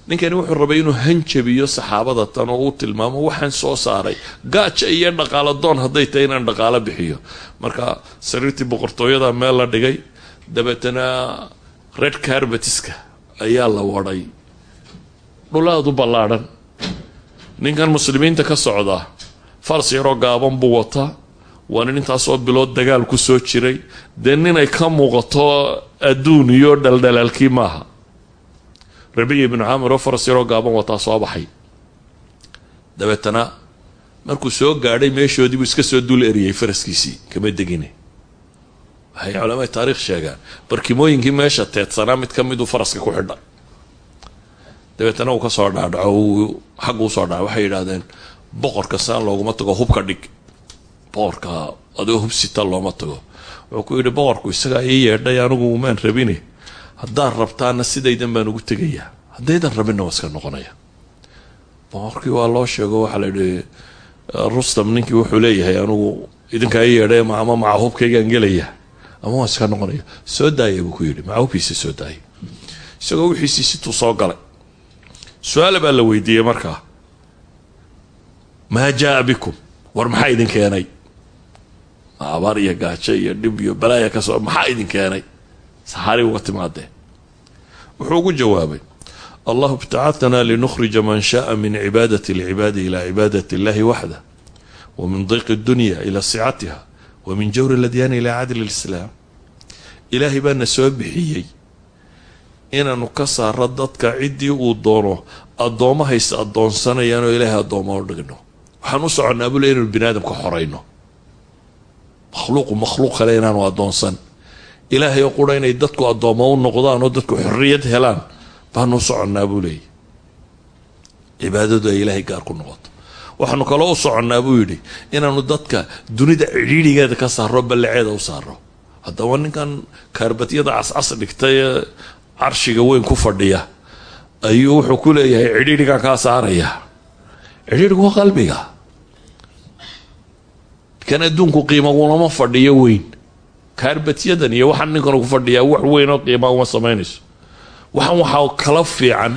ninkani wuxuu rabay inuu hanjabiyo saxaabada tan oo uu tilmaamo waxaan soo saaray. Gaaja iyo dhaqaalo doon hadday tahay inaan dhaqaalo bixiyo. Marka sariirtii boqortooyada meel la dhigay dabeetana red carbetiska ayaa la wadhay dhulaadu ballaadhan ninkan muslimiinta ka socda fars yaroo gaaban buu wataa waa nin intaasoo bilood dagaal ku soo jiray. Dee ninay ka muuqato adduun iyo dhaldhalaalkii maaha rabiya ibnu caamir oo faras yaroo gaaban wataa soo baxay. Dabeetana markuu soo gaadhay meeshoodii iska soo dul eriyey faraskiisii kama degine. Waxay culamada taarikh sheegaan barkimooyinkii meesha teedsanaa mid ka miduu faraska ku xidha dabeetana uu ka soo dhaadhaco uu xaggu u soo dhaca waxay yidhaahdeen boqorka saan looguma tago hubka dhig. Boqorka adigoo hubsita looma tago. Wuxuu ku yidhi boqorku isagaa ii yeedhay anigu umaan rabine haddaad rabtaana sidaydan baan ugu tegayaa. Haddaydan rabinna waa iska noqonaya. Boqorkii waa loo sheego waxaa la yidhi rustam ninkii wuxuu leeyahay anigu idinkaa ii yeedhay ama maca hubkaygaan gelaya. Ama waa iska noqonaya. Soo daaya buu ku yidhi. Maca hubkiisa soo daaya isagoo wixiisii situu soo galay. Su'aala baa la weydiiyey markaa. Maa jaa bikum? War maxaa idin keenay? Abaar iyo gaajo iyo dhib iyo balaaya ka soo maxaa idin keenay saxaari uga timaadee wuxuu ugu jawaabay allahu ibtacatanaa linukhrija man shaaa min cibaadati alcibaadi ila cibaadati illahi waxda wa min diqi dunya ila sicatiha wa min jawri ladyaani ila cadli lislaam. Ilaahay baana soo bixiyey inaanu ka saaro dadka ciddii uu doono addoomahays addoonsanayaan oo ilaahay addooma u dhigno. Waxaan u soconnaa bule inaynu bini aadamka xorayno makhluuqu makhluuq kale inaanu ilaahay oo qura inay dadku addooma u noqdaan oo dadku xorriyad helaan. Baanu soconnaa buu leeyay cibaadadu ay ilaahay gaar ku noqoto. Waxaanu kaloo u soconnaa buu yidhi inaanu dadka dunida cidhiidhigeeda ka saaro ballaceeda u saaro haddaba ninkan kaarbatyada cascas dhigtay carshiga weyn ku fadhiya ayuu wuxuu ku leeyahay cidhiidhigan kaa saaraya. Cidhiidhigu waa qalbiga. Kan adduunku qiimagulama fadhiyo weyn kaarbatyadan iyo waxaan ninkan ku fadhiyaa wax weyn oo qiimaa uma samaynayso. Waxaan waxaa kala fiican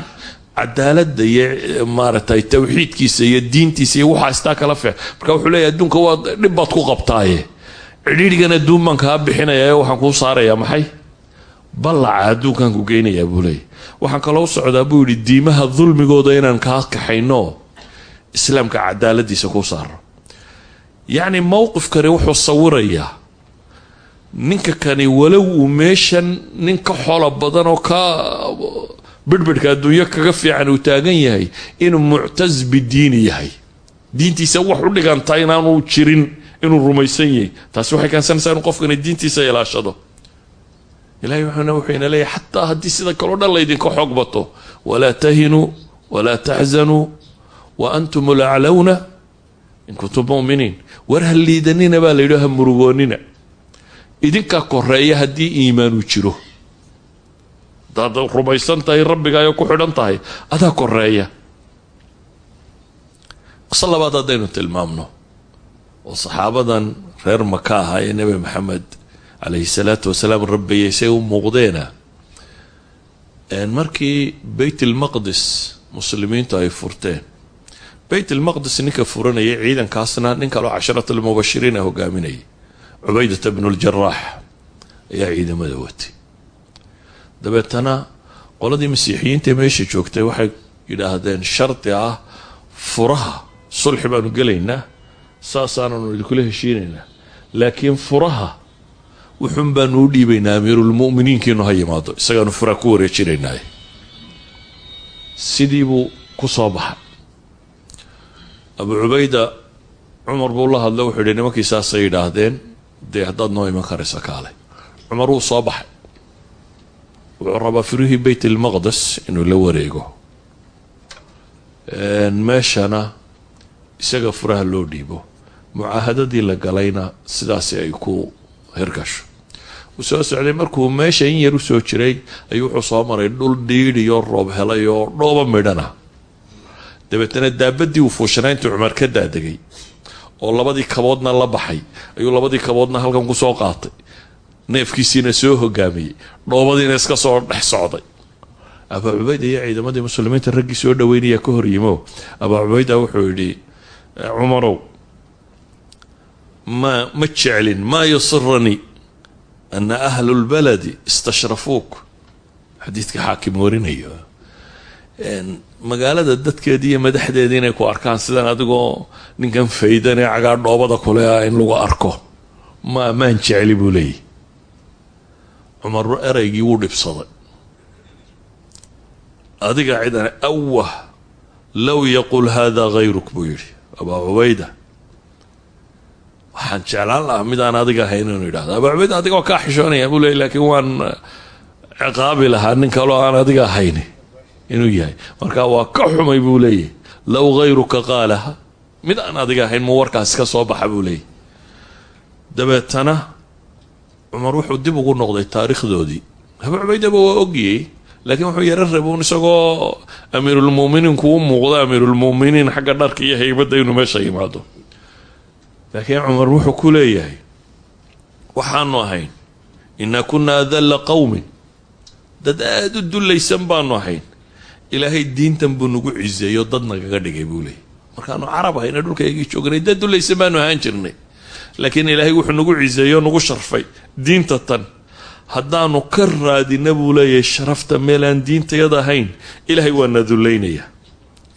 cadaaladda iyo maaragtay tawxiidkiisa iyo diintiisa iyo waxaa istaa kala fiic marka wuxuu leeyahy adduunka waa dhib baad ku qabtaaye. Cidhiidhigan adduun baan waxaan kuu saarayaa maxay? Ballaca adduunkaan ku geynayaa buu leeyahy waxaan kaloo socdaa buu yidhi diimaha dulmigooda inaan kaa kaxayno islaamka cadaaladiisa ku saaro yacni mowqifkani wuxuu sawirayaa ninka kani walow uu meeshan nin ka xolo badan oo ka bidhbidhka adduunyo kaga fiican uu taagan yahay inuu muctas bidiini yahay. Diintiisa wax u dhiganta inaanu jirin inuu rumaysan yahay. Taasi waxay keensanaysaa inuu qofkani diintiisa ilaashado. Ilahay wuxuuna wuxuu ina leeyahay xataa haddii sida kaleo dhan laydinka xoog bato walaa tahinuu walaa taxzanuu wa antum laclowna in kuntum muminiin. War ha liidanina baa la yidhi murugoonina idinkaa koreeya haddii iimaanu jiro. Hadaad rumaysan tahay rabbigaayo ku xidhan tahay adaa koreeya qiso labaad haddaynu tilmaamno oo saxaabadan reer maka ahaa ee nebi maxamed calayhi salaatu wasalaam rabbayay say u muuqdeena markii beyt ilmaqdis muslimiintu ay furteen. Beyt ilmaqdis ninka furanayay ciidankaasna nin kaloo casharatulmubashiriina hogaaminayay cubaydata bnu ljaraax ayaa ciidamada watay dabeetana qoladii masiixiyiinta meesha joogtay waxay yidhaahdeen shardi ah furaha sulxi baanu gelaynaa saasaananu idinkula heshiinaynaa laakiin furaha wuxun baanu u dhiibaynaa amiirulmuminiinkiinu ha yimaado isagaanu furaha ku wareejinaynaa. Sidii buu ku soo baxay. Abu cubayda cumar buu la hadla wuxuu yihi nimankii saasay yidhaahdeen dee haddaad noo iman karaysa kaale cumar wuu soo baxay wuxuu rabaa firihii beyt ilmaqdes inuu la wareego meeshana isaga furaha loo dhiibo mucaahadadii la galayna sidaasi ay ku hirgasho uu soo socday markuu meesha in yar u soo jiray ayuu wuxuu soo maray dhul dhiidhiyo roob helay oo dhooba midhana dabeetana daabadii uu fuushanaa intuu cumar ka daadegay oo labadii kaboodna la baxay ayuu labadii kaboodna halkan ku soo qaatay. Neefkiisiina soo hogaamiyey dhoobadiina iska soo dhex socday. Abaa cubayda iyo ciidamadii muslimiinta raggii soo dhaweynaya ka hor yimo abaa cubayda wuxuu yidhi cumarow ma ma jeclin maa yusiranii ana ahlu lbaladi istashrafuuk. Xadiidka xaakim warinayo magaalada dadkeedii iyo madaxdeedii inay ku arkaan sidan adigoo ninkan faydan ee cagaa dhoobada kule ah in lagu arko. Ma maan jecli buu leeyahy cumar ereygii wuu dhibsaday. Adiga cidan awah low yaqul hada hayruk buu yidhi. Abaa cubayda waxaan jeclaan lahaa midaan adiga ahayn inuu yidhahdo abaa cubayda adiga waa kaa xishoonaya buu leeyay laakiin waan ciqaabi lahaa nin kaloo aan adiga ahayn inuu yahay. Marka waa ka xumay buu leeyahy low hayruka qaalaha mid aan adiga ahayn mu warkaas ka soo baxa buu leeyahy dabeetana cumar wuxuu dib ugu noqday taariikhdoodii. Abuu cubaydaba waa ogiyey laakiin wuxuu yaro rabuun isagoo amiirulmuminiinku u muuqdo amiirulmuminiin xagga dharka iyo haybadda inuu meesha yimaado. Laakiin cumar wuxuu ku leeyahay waxaanu ahayn inaa kunaa adalla qowmin dad aada u dullaysan baanu ahayn ilaahay diintan buu nagu ciseeyo dad nagaga dhigay buu leeyay markaanu carab ahayna dhulkaygii joognay dad dullaysan baanu ahaan jirnay. Laakiin ilaahay wuxuu nagu ciseeyo nagu sharfay diinta tan. Haddaanu ka raadina buu leeyahay sharafta meel aan diintayada ahayn ilaahay waa na dullaynaya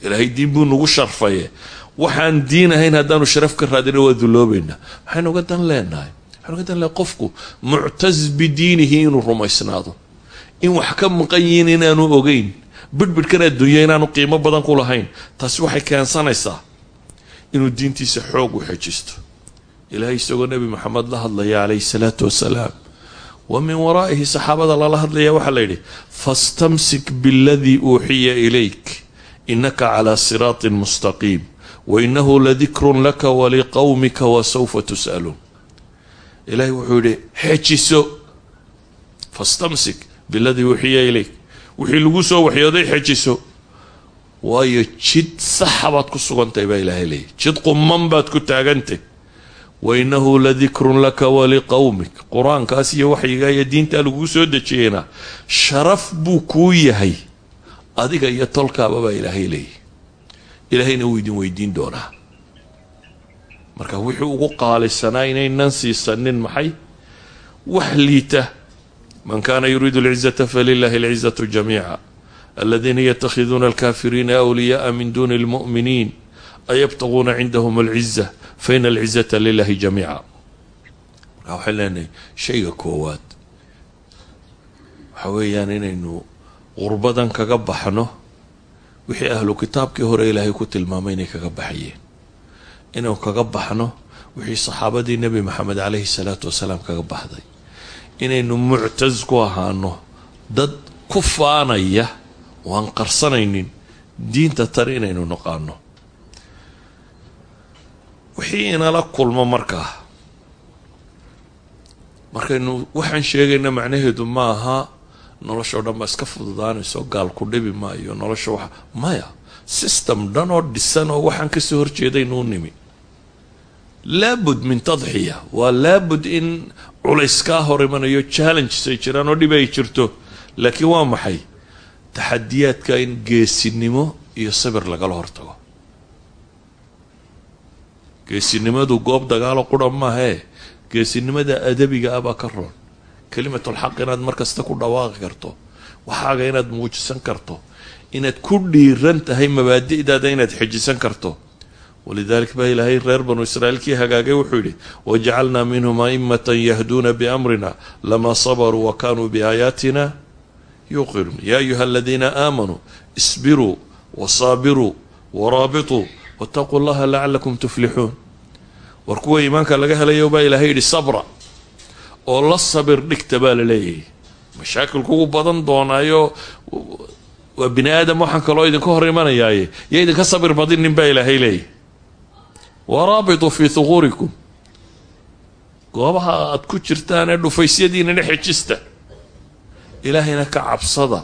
ilaahay diin buu nagu sharfaye. Waxaan diin ahayn haddaanu sharaf ka raadina waa dulloobaynaa maxaynu uga dan leenahay waxaynu uga dan lenahay qofku muctas bidiinihi inuu rumaysnaado. In wax ka maqan yihiin inaanu ogeyn bidhbidhkan adduunya inaanu qiimo badan ku lahayn. Taasi waxay keensanaysaa inuu diintiisa xoog u xejisto ilaahay isagoo nebi maxamed la hadlaya calayhi salaatu wasalaam. Wa min waraa'ihi saxaabada lala hadlaya waxaa la yidhi fastamsik biladii uuxiya ilayk inaka calaa siraatin mustaqiim wa inahu ladikrun laka waliqowmika wa sawfa tus'aluun. Ilaahay wuxuu yidhi xejiso fastamsik biladii uuxiya ilayk wixii lagu soo waxyooday xejiso. Waayo jid saxa baad ku sugantahay baa ilaahay leeyahy jid quman baad ku taagantay. Wa inahu ladikrun laka waliqowmik qur'aankaas iyo waxyigaa iyo diintaa laguu soo dejiyeyna sharaf buu kuu yahay. Adiga iyo tolkaaba baa ilaahay leeyahy ilaahayna wuu idin weydiin doonaa. Marka wixii ugu qaalisanaa inaynan siisanin maxay? Wax liita man kana yuriidu alcizata falilahi alcizatu jamiica aladiina yatakhiduuna alkafiriina awliyaءa min duni اlmu'miniin ayabtaguuna cindahum alciza faina alcizata lilahi jamiica marka waxaan leenahay shayga koowaad waxa weeyaan inaynu qurbadan kaga baxno wixii ahlu kitaabkii hore ilaahay ku tilmaamay inay kaga baxayeen inaynu kaga baxno wixii saxaabadii nebi maxamed caleyhi salaatu wasalaam kaga baxday inaynu muctas ku ahaano. Dad ku faanaya oo aan qarsanaynin. Diinta tan inaynu naqaano wixii inala kulmo markaa markaynu waxaan sheegayna macnaheedu ma aha nolosha o dhan baa iska fududaanayso gaal ku dhibi maayo nolosha waxa maya system dhan oo dhisan oo waxaan ka soo horjeedaynuu nimi. Laabud min tadxiya waa laabud in culays kaa hor imanayo challenges ay jiraan oo dhib ay jirto. Laakiin waa maxay? Taxadiyaadka in geesinimo iyo sabir lagala hortago. Geesinimadu goob dagaalo qura maahee geesinimada adabiga ah baa ka roon. Kelimatulxaq inaad mar kasta ku dhawaaqi karto. Waxaaga inaad muujisan karto. Inaad ku dhiiran tahay mabaadi'daada inaad xejisan karto walidalik baa ilaahay reer banu israa'iil kii hagaagay wuxuu yidhi wajacalnaa minhum a'immatan yahduuna biamrina lamaa sabaruu wa kaanuu biaayaatina yuqinuun yaa ayuha aladiina aamanuu isbiruu wasaabiruu waraabituu wataquu llaha lacalakum tuflixuun war kuwa iimaanka laga helayo baa ilaahay yidhi sabra oo la sabir dhigta baa la leeyahay mashaakilkugu badan doonaayo waa bini aadam waxaan kaloo idinka hor imanayaaye yo idinka sabir badinin baa ilaahay leeyahy waraabituu fii thuquurikum goobaha aad ku jirtaan ee dhufaysyadiinana xejista ilaahayna ka cabsada.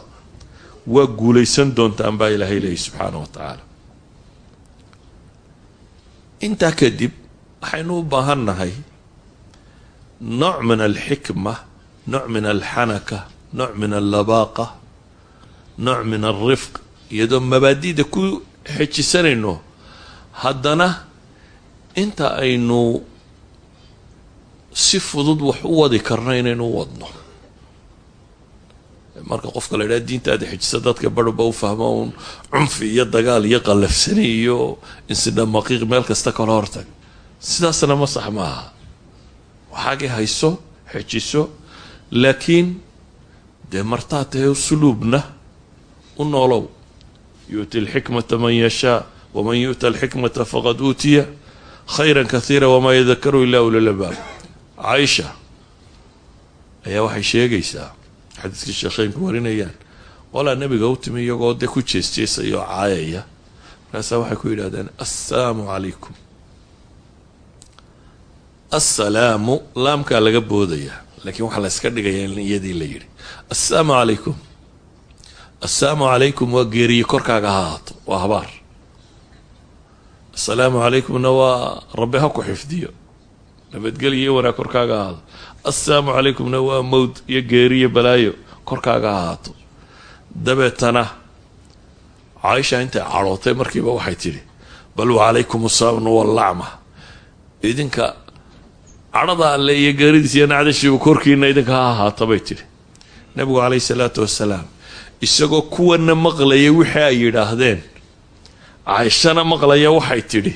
Waa guulaysan doontaan baa ilaahay leeyahy subxaana wa tacaala intaa kadib waxaynu u baahan nahay nooc min alxikma nooc min alxanaka nooc min allabaaqa nooc min alrifq iyadoo mabaadida ku xejisanayno haddana inta aynu si fudud wax u wadi karno inaynu u wadno. Marka qofka la idhaha diintaada xejisa dadka barhba u fahmo uun cunfi iyo dagaal iyo qallafsani iyo insidhamaqiiq meel kasta kala hortag. Sidaasna ma sax maaha. Waxaagii hayso xejiso laakiin dee martaa tahay usluubna u noolow. Yu'ti alxikmata man yashaa waman yu'ta alxikmata faqad uutiya khayra kathiira wamaa yadakaru ilaa ulilbaab caaisha ayaa waxay sheegaysaa xadiiskii sheekheynku warinayaan qolaa nabiga u timi iyagoo dee ku jeesjeesaya oo caayaya. Markaasaa waxay ku yidhahdeen assalaamu calaykum. Assalaamu laamkaa laga boodayaa laakiin waxaa la yska dhigayaa in iyadii la yidhi. Assalaamu calaykum. Assalaamu calaykum waa geeriye korkaaga ha ahaato waa habaar assalaamu calaykumna waa rabbi ha ku xifdiyo. Nabadgelyo iyo wanaag korkaaga ahaado assalaamu calaykumna waa mowd iyo geeriyo balaayo korkaaga ahaato. Dabeetana caaisha intay cadhootay markiiba waxay tidhi bal wacalaykum asaamnu wallacma idinka cadhada alle iyo geeridiis iyo nacdashiibu korkiina idinka ha ahaata bay tidhi. Nabigu caleyhi salaatu wasalaam isagoo kuwana maqlaya wixii ay yidhaahdeen caaishana maqlaya waxay tidhi.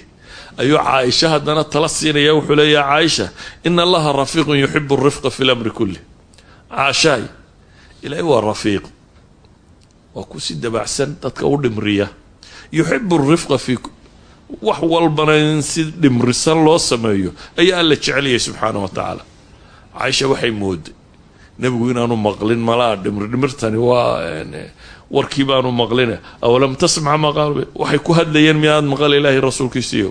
Ayuu caaisha haddana tala siinaya wuxuu leeya caaisha ina allaha rafiiqun yuxibu rifqa fi lamri kulli. Caashaay ilaahay waa rafiiq waa ku si dabacsan dadka u dhimriya. Yuxibu rifqa fi wax walbana in si dhimrisan loo sameeyo ayaa alla jeceliyay subxaana wa tacaala. Caaisha waxay mooday nebigu inaanu maqlin malaa dhimri dhimirtani waa warkii baanu maqlin awalam tasmac maa qaal waxay ku hadlayeen miyaad maqal ilaahay rasuulkiisiiyo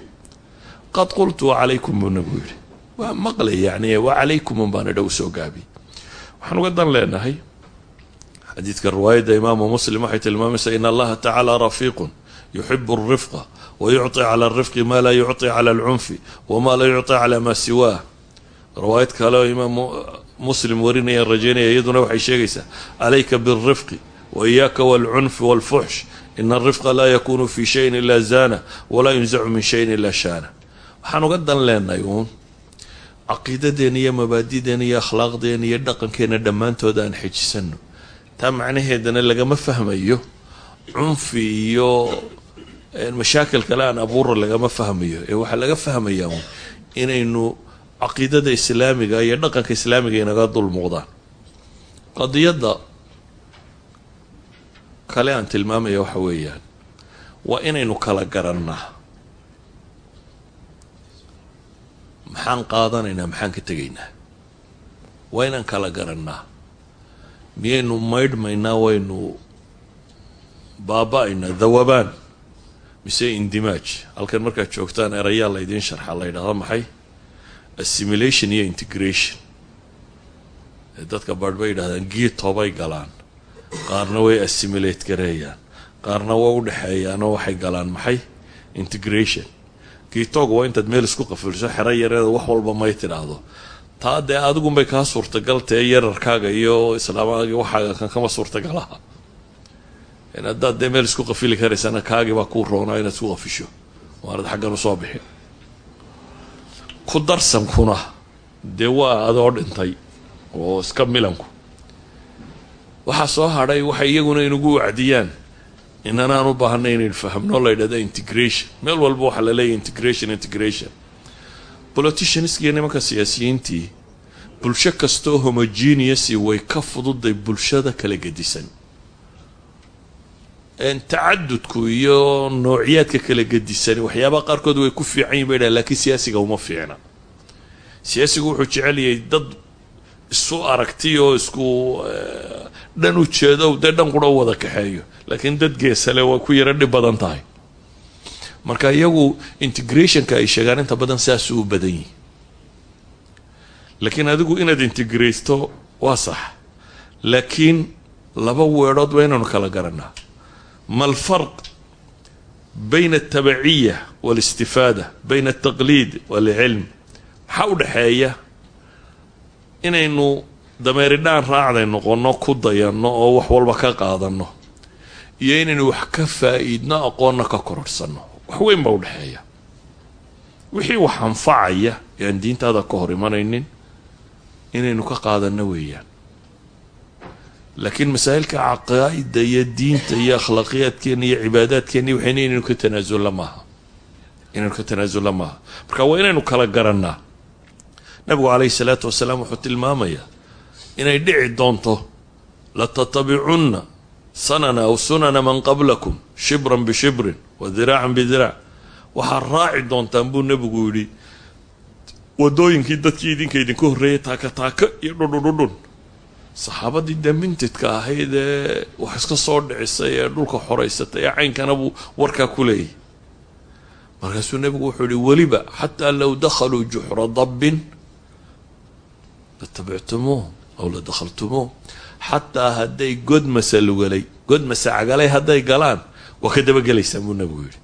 qad qultu wacalaykum buu nabigu yidhi waa maqlay yani wacalaykumun baana dhow soo gaabiyey waxaan uga dan leenahay xadiidka riwaayadda imaamu muslim waxay tilmaamaysaa in allaha tacaala rafiiqun yuxibu alrifqa wayucطi cala alrifqi ma laa yucطi cala alcunfi wama laa yucطi cala maa siwaah riwaayad kale oo imaam muslim warinayaan rajaynaya iyaduna waxay sheegaysaa calayka biاlrifqi wa iyaaka walcunfi walfuxsh ina alrifqa laa yakunu fi shayin ilaa zaana walaa yunzacu min shayin ilaa shaana waxaan uga dan leenahay uun caqiidadeena iyo mabaadideena iyo akhlaaqdeena iyo dhaqankeena dhammaantood aan xejisano taa macnaheedana lagama fahmayo cunfi iyo mashaakil kale aan abuura lagama fahmayo ee waxaa laga fahmayaa uun inaynu caqiidada islaamiga iyo dhaqanka islaamiga inaga dul muuqdaan qadiyadda kale aan tilmaamaya waxa weeyaan waa inaynu kala garannaa maxaan qaadanaynaa maxaan ka tegaynaa? Waa inaan kala garannaa miyaynu maydhmaynaa waynu baaba-aynaa dawabaan mise indimaaj halkan markaad joogtaan erayaa laydiin sharxa la ydhahdo maxay? Assimilation iyo integration. Dadka barh bay yidhahdaan giitobay galaan qaarna way assimilate gareeyaan. Qaarna way u dhexeeyaanoo waxay galaan maxay? Integration. Giitooga waa intaad meel isku qafilso xero yareeda wax walba may tidhaahdo. Taa dee adigunbay kaa suurtagal tae yararkaaga iyo islaamaaga waxaaga kan kama suurtagalaha. Haddaad dee meel isku qafili karaysana kaagii baa kuu roonaa inaad isku qafisho. Waanad xaggan u soo bixin. Ku darsankuna dee waa adoo dhintay oo iska milanku waxaa soo hadhay waxay iyaguna inugu wacdiyaan. Inanaan u baahanay inaynu fahamno la integration. Meel walba waxaa laleeyahy integration integration. Politicianskiiyo nimanka siyaasiyiintii bulsho kastaoo homogeneousy way ka fududay bulshada kala gedisan. Tacadudku iyo noociyaadka kala gedisani waxyaabaha qaarkood way ku fiican yihiin bay dhahan lakiin siyaasiga uma fiicna. Siyaasigu wuxuu jecel yahay dad isu aragti oo isku dhan ujeedo dee dhan qura wada kaxeeyo. Laakiin dad geesale waa ku yaro dhib badan tahay. Marka iyagu integrationka ay sheegaan inta badan saasuu u badan yihi laakiin adigu inaad integraysto waa sax. Laakiin laba weedhood waa inaanu kala garanaa. Ma alfarq bayna altabaciya waalistifaada bayna altaqliid waalcilm maxaa u dhexeeya inaynu dameeridhaan raacday noqonno ku dayanno oo wax walba ka qaadanno. Iyo inaynu wax ka faa-iidno aqoonna ka kororhsanno wax weyn baa u dhexeeya. Wixii wax anfacaya ee aan diintaada ka hor imanaynin inaynu ka qaadanno weeyaan. Laakiin masaa'ilka caqaa'ida iyo diinta iyo akhlaaqiyaadkeena iyo cibaadaadkeeni waxayna inaynu ka tanaasulla maaha. Inaynu ka tanaasulla maaha. Marka waa inaynu kala garannaa nabigu calayhi salaatu wasalaam wuxuu tilmaamayaa inay dhici doonto latatabicunna sanana aw sunana man qablakum shibran bishibrin wa diraacan bidiraac waxaad raaci doontaan buu nebigu yidhi wadooyinkii dadkii idinka idinka horreeyay taaka iyo dhudhudhudhun saxaabadii dee mintidka ahayd ee wax iska soo dhicisay ee dhulka xoraysatay ee caynkana buu warkaa ku leeyahy markaasuu nebigu wuxuu yihi weliba xataa low dakhaluu juxra dabbin latabictumuuh aw la dakhaltumuuh xataa hadday god masa lugalay god mase cagalay hadday galaan waa ka dabagelaysaan buu nebigu yidhi.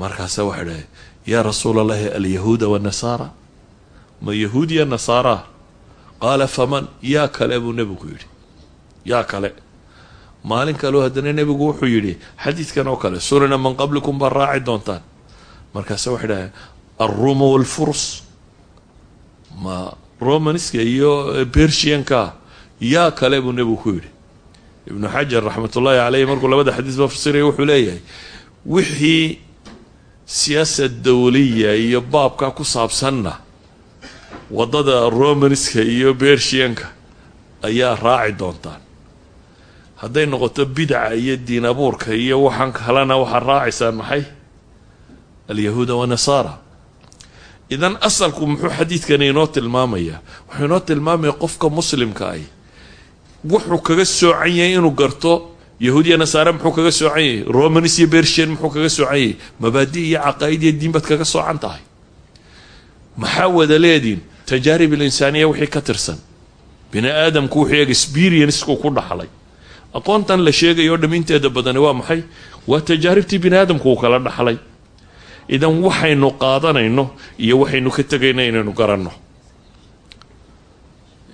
Markaasa waxay dhahay yaa rasuula allahi alyahuuda wanasaara ma yahuud ya nasaara? Qaala faman? Yaa kale buu nebigu yidhi. Yaa kale. Maalin kaleo haddana nebigu wuxuu yidhi xadiidkan oo kale sunana man qablikum baa raaci doontaan. Markaase waxay dhahay alruuma walfurs. Ma romanska iyo bershianka yaa kale buu nebigu ku yidhi. Ibnu xajar raxmatullaahi caleyh markuu labada xadiis ba fasiraya wuxuu leeyahay wixii siyaasad dawliya iyo baabka ku saabsanna waddada romanska iyo bershianka ayaa raaci doontaan hadday noqoto bidaca iyo diin abuurka iyo waxaan kalena waxaad raacaysaan maxay? Alyahuuda wanasaara idan asalku muxuu xadiidkani inoo tilmaamayaa wuxuu inoo tilmaamaya qofka muslimka ah wuxuu kaga soocan yahay inuu garto yahuudiya nasaare muxuu kaga soocan yahay romanis iyo bershian muxuu kaga soocan yahay mabaadi iyo caqaa'id iyo diin baad kaga soocan tahay. Maxaa wada leediin? Tajaarib alinsaaniya wixii ka tirsan. Bini aadamku wuxuu experienceku ku dhaxlay. Aqoontan la sheegayo o dham inteeda badani waa maxay? Waa tajaaribtii bini aadamku uu kala dhaxlay idan waxaynu qaadanayno iyo waxaynu ka tegayno inaynu garanno.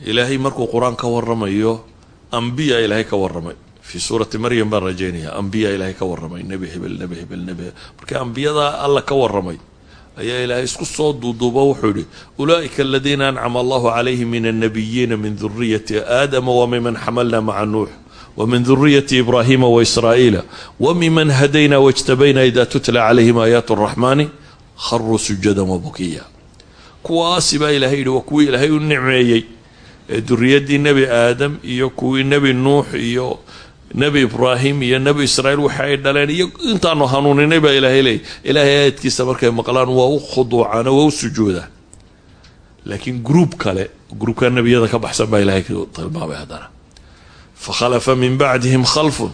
Ilaahay markuu qur'aan ka waramayo ambiya ilaahay ka waramay fii suurati maryam baan rajaynaya ambiya ilaahay ka warramay. Nebi hebel nebi hebel nebi hebel. Markii ambiyada alla ka warramay ayaa ilaahay isku soo duuduubo wuxuu yihi ulaa'ika aladiina ancama allahu calayhim min annabiyiina min duriyati aadama wa miman xamalna maca nuux wmin duriyati ibrahima waisraa'iila wmiman hadayna wاjtabayna ida tutla calayhim aayaat اraxmaani kharuu sujada wabukiya kuwaasi baa ilahay yihi waa kuwii ilaahay u nicmeeyey ee duriyadii nebi aadam iyo kuwii nebi nuux iyo nebi ibraahim iyo nebi israiil waxa ay dhaleen iyo intaanu hanuuninay baa ilaahay leeyay ilaahay aayadkiisa markay maqlaan waa u khuduucaan waa u sujuudaan laakiin gruub kale gruubka nebiyada ka baxsan fakhalafa min bacdihim khalfun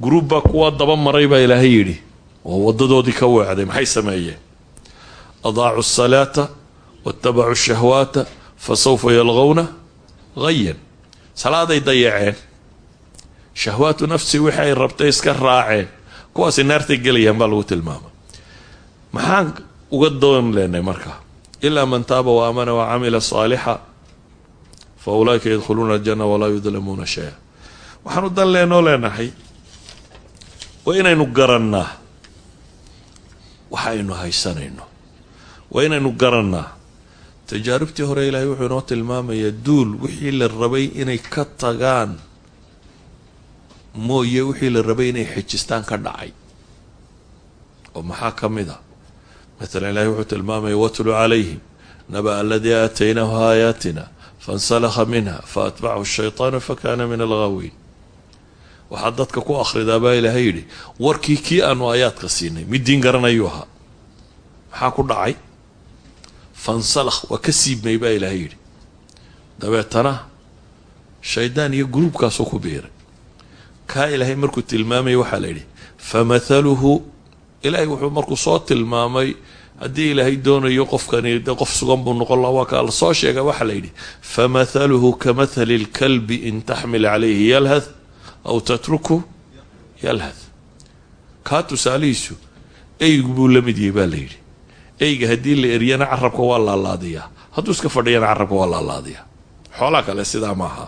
gruub baa kuwa daba maray baa ilaahay yidhi oo wadadoodii ka weecday maxay sameeyeen? Adaacu asalaata waاtabacuu shahwaata fasawfa yalqowna hayan salaaday dayaceen. Shahwaatu nafsi wixi ay rabtay iska raaceen. Kuwaasi naartay gelayaan baa lagu tilmaamay. Maxaan uga doon leenay marka ilaa man taaba wa aamana saalixa fa ulaa'ika yadkhuluuna aljana walaa yudlamuuna shaya waxaanu dan leenoo leenahay waa inaynu garannaa waxa aynu haysanayno waa inaynu garannaa tajaaribtii hore ilaahay wuxuu inoo tilmaamayaa duul wixii la rabay inay ka tagaan mooye wixii la rabay inay xejistaan ka dhacay oo maxaa ka mid a matalan ilaahay wuxuu tilmaamaya watlu calayhim naba aladii aataynaahu aayaatina fansalakha minha faatbachu shaytaanu fakana min alghaawiin waxaad dadka ku akhridaa baa ilaahay yidhi warkii kii aanu aayaadka siinay mid diin garanayuu ahaa maxaa ku dhacay fansalakh waa ka siibmay baa ilaahay yidhi dabeetana shaydaan iyo gruubkaasuu ku biiray kaa ilaahay markuu tilmaamayay waxaa la yidhi famathaluhu ilaahay wuxuu markuu soo tilmaamay haddii ilaahay doonayo qofkani qof sugan buu noqon laha waa kaa la soo sheega waxaa la yidhi famathaluhu kamathali lkalbi in taxmil calayhi yalhath aw tatruku yalhath. Kaa tusaalihiisu eygu buu la mid yahay baa la yidhi. Eyga haddii la eryana carabka waa laalaadiyaa hadduu iska fadhiyana carabka waa laalaadiyaa xoolaa kale sidaa maaha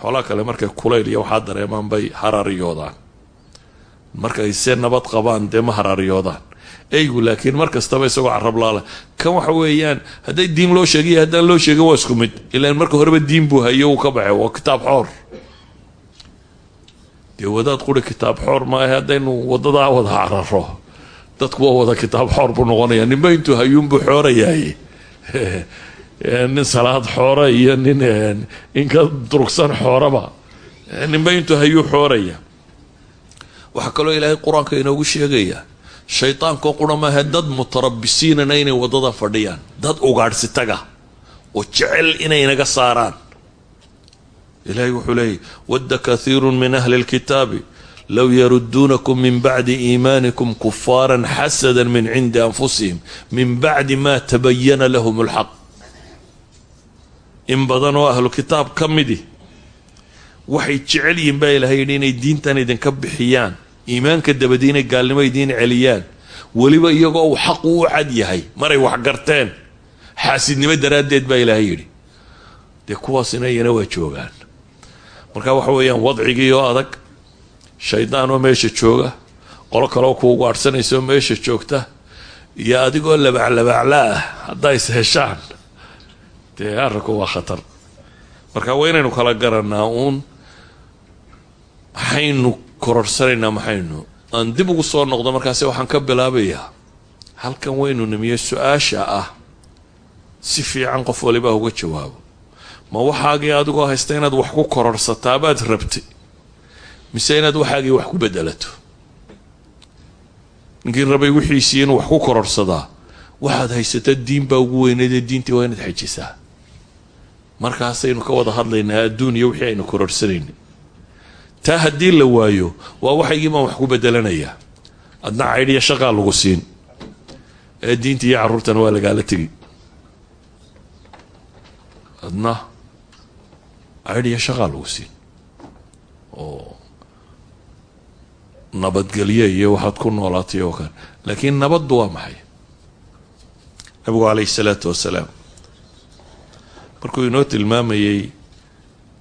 xoolaa kale markay kulayl iyo waxaa dareemaan bay haraariyoodaan markay se nabad qabaan dee ma haraariyoodaan eygu laakiin mar kastaba carab laala kan waxa weeyaan hadday diin loo sheegay haddaan loo sheegin waa isku mid. Ilaan marka horeba diin buu hayo uu ka baxay. Waa kitaab xoor. Dee wadaad quri kitaab xoor maahe haddaynu wadadaa wada cararo. Dadku waa wada kitaab xoor buu noqonaya. Ninba intuu hayuunbuu xoorayaay nin salaad xoora iyo nin inka durugsan xooraba. Ninba intuu hayuu xooraya. Waxaa kaloo ilaahay qur'aanka inoogu sheegaya shaydaanko qura maaha dad mutarabisiinana inay waddada fadhiyaan. Dad ugaadhsitaga oo jecel inay naga saaraan. Ilaahay wuxuu leeyahy wadda kathiiru min ahli lkitaabi low yaruduunakum min bacdi iimaanikum kufaara xasada min cindi anfusihim min bacdi ma tabayana lahum lxaq in badan oo ahlu kitaab ka midi waxay jecel yihiin baa ilahay yidhi inay diintan idinka bixiyaan iimaanka dabadi inay gaalnimo celiyaan. Weliba iyagoo uu xaqu u cad yahay maray wax garteen. Xaasidnimo daraaddeed baa ilaahay yidhi. Dee kuwaasina iyana waa joogaan. Marka waxa weeyaan wadcigii oo adag shaydaan oo meesha jooga qolo kaleo kuugu adhsanaysa meesha joogta iyo adigoo labaclabacla ah haddaa is heshaan dee arrinku waa khatar. Marka waa inaynu kala garanaa uun maxaynu kororsanaynaa maxaynu? Aan dib ugu soo noqdo markaase waxaan ka bilaabayaa halkan waynu nimiye su'aasha ah si fiican qof waliba uga jawaabo. Ma waxaagii adigoo haysta inaad wax ku kororhsataabaad rabtay? Mise inaad waxaagii wax ku bedelato ninkii rabay wixiisii inuu wax ku kororhsadaa waxaad haysata diin baa ugu weyneydee diintii waa inaad xejisaa markaasaynu ka wada hadlaynaa adduun iyo wixii aynu kororhsanayna taa haddii la waayo waa waxaygii baan wax ku bedelanayaa adna caydhiya shaqaa lagu siin. Ee diinta iyo carruurtana waa lagaala tegi. Adna caydhiya shaqaa lagu siin. Oo nabadgelyo iyo waxaad ku noolaatay oo kale. Laakiin nabaddu waa maxay? Nabigu calayhi salaatu wasalaam markuu inoo tilmaamayey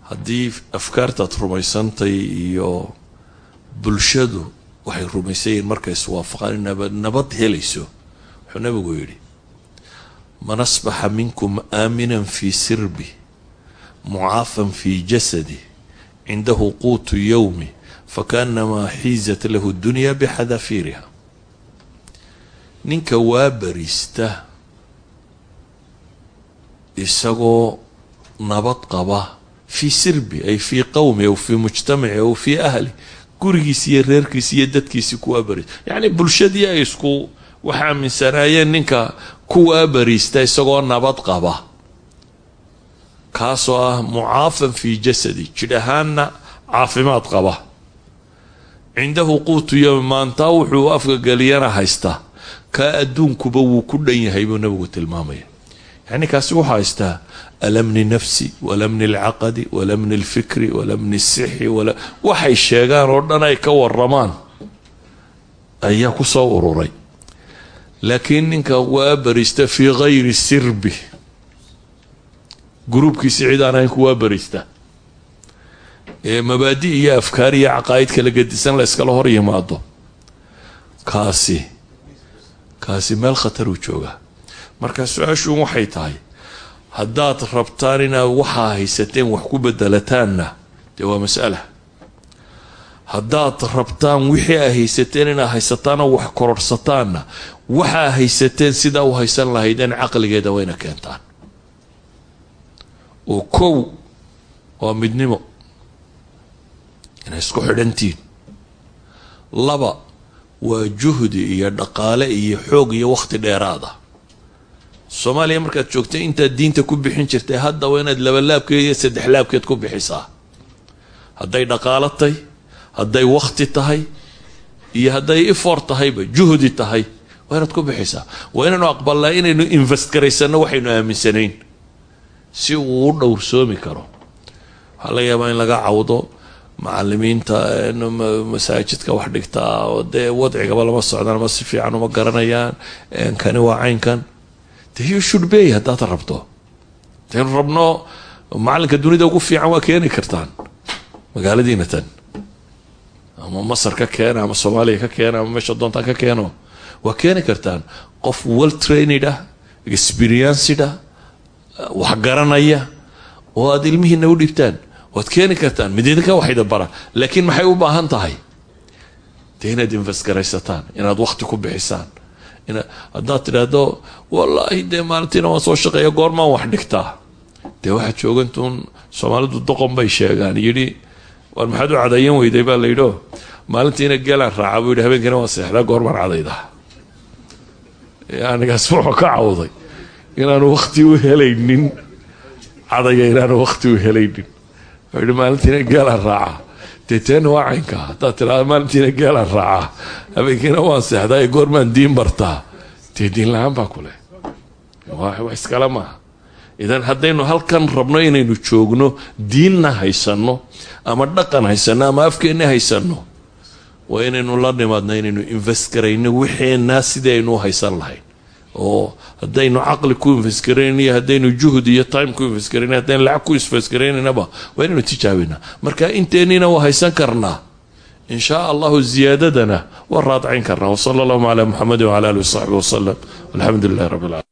haddii afkaartaad rumaysantay iyo bulshadu waxay rumaysayiin markay iswaafaqaan in nabad nabad helayso wuxuu nabigu yidhi man asbaxa minkum aaminan fii sirbi mucaafan fii jasadi cindahu quutu yowmi fakaanamaa xiizat lahu dunya bixadafiiriha. Ninka waa bariista isagoo nabad qaba fii sirbi ay fii qowmi aw fii mujtamaci aw fii ahli gurigiisi iyo reerkiisi iyo dadkiisi kuwaa bariista yacni bulshadii ay isku wax aaminsanaayeen ninka kuwaa bariista isagoo nabad qaba. Kaasoo ah mucaafan fii jasadi jidh ahaanna caafimaad qaba. Cindahu quutu yowmi maantaa wuxuu afka geliyana haystaa kaa adduunkuba wuu ku dhan buu nabigu tilmaamaya alamni nafsi walamni alcaqadi walamni alfikri walamni asixi waxay sheegaan oo dhan ay ka waramaan ayaa ku soo ururay. Laakiin ninka waa bariista fii gayri sirbi. Gruubkiisi cid aan ahayn kuwaa bariista ee mabaadi iyo afkaar iyo caqaa'id kala gedisan la yskala hor yimaado. Kaasi kaasi meel khataruu joogaa marka su'aashu waxay tahay haddaad rabtaan inaad waxaa haysateen wax ku bedelataanna dee waa mas'ala haddaad rabtaan wixii aa haysateen inaad haysataan oo wax kororhsataanna waxaa haysateen sidaa u haysan lahaydeen caqligeeda wayna keentaan. Oo kow waa midnimo inay isku xidhantihiin laba waa juhdi iyo dhaqaale iyo xoog iyo wakhti dheeraada soomaaliya markaad joogtay intaad diinta ku bixin jirtay haddaba inaad laba laabkeed iyo saddex laabkeed ku bixisaa. Hadday dhaqaalo tahay hadday tahay iyo hadday ifor tahayba juhdi tahay waa inaad ku bixisaa. Waa inaynu aqbalnaa inaynu invest garaysano waxaynu aaminsanayn. Si uu u dhowrsoomi karo. Waxaa laga yaabaa in laga cawdo macalimiinta masaajidka wax dhigtaa dee wadcigaba lama socdaan ama si fiican uma garanayaan. Kani waa caynkan you should bay haddaad rabto? Daynu rabno macalinka dunida ugu fiican waa keeni kartaan magaaladiina tan. Ama masar ka keena ama soomaaliya ka keena ama meesha doontaan ka keeno waa keeni kartaan. Qof well trained ah experienced ah wax garanaya oo aada ilmihiina u dhibtaan waad keeni kartaan. Mid idinka waxayda bara laakiin maxay u baahan tahay? Dee inaad invest garaysataan inaad wakti ku bixisaan haddaad tidhaahdo wallaahi dee maalintiina waan soo shaqeeya goormaan wax dhigtaa. Dee waxaad joogantuun soomaalidu doqon bay sheegaan. Yidhi waar maxaad u cadayan weyday? Baa la yidhi o maalintiina geelaan raacaa buu yidhi habeenkiina waan seexdaa goormaan cadaydaa. Anigaas wuxuu ka cawday inaanu wakti u helaynin cadaya inaanu wakti u helaynin. Wuxuu yidhi maalintiina geelaan raacaa teena waa caynkaa haddaad tidhahda maalintiina geelaan raacaa habeenkiina waan seexdaa ee goormaan diin bartaa. Dee diin la'aan baa ku leh. Wax iskale maaha. Idan haddaynu halkan rabno inaynu joogno diinna haysanno ama dhaqan haysanno ama afkeenna haysanno waa inaynu la nimaadno inaynu invest garayno wixeenaa sidii aynu haysan lahayn oo haddaynu caqli ku invest garayn iyo haddaynu juhd iyo time ku invest garayn haddaynu lacag ku invest garaynanaba waa inaynu tijaabinaa. Marka inteeniina waa haysan karnaa in shaa allahu ziyaadadana waa raadcayn karnaa. Wsala allahuma calaa muxamedi wcala alihi wasaxbi wasalam alxamdu lilahi rabbi alcalamin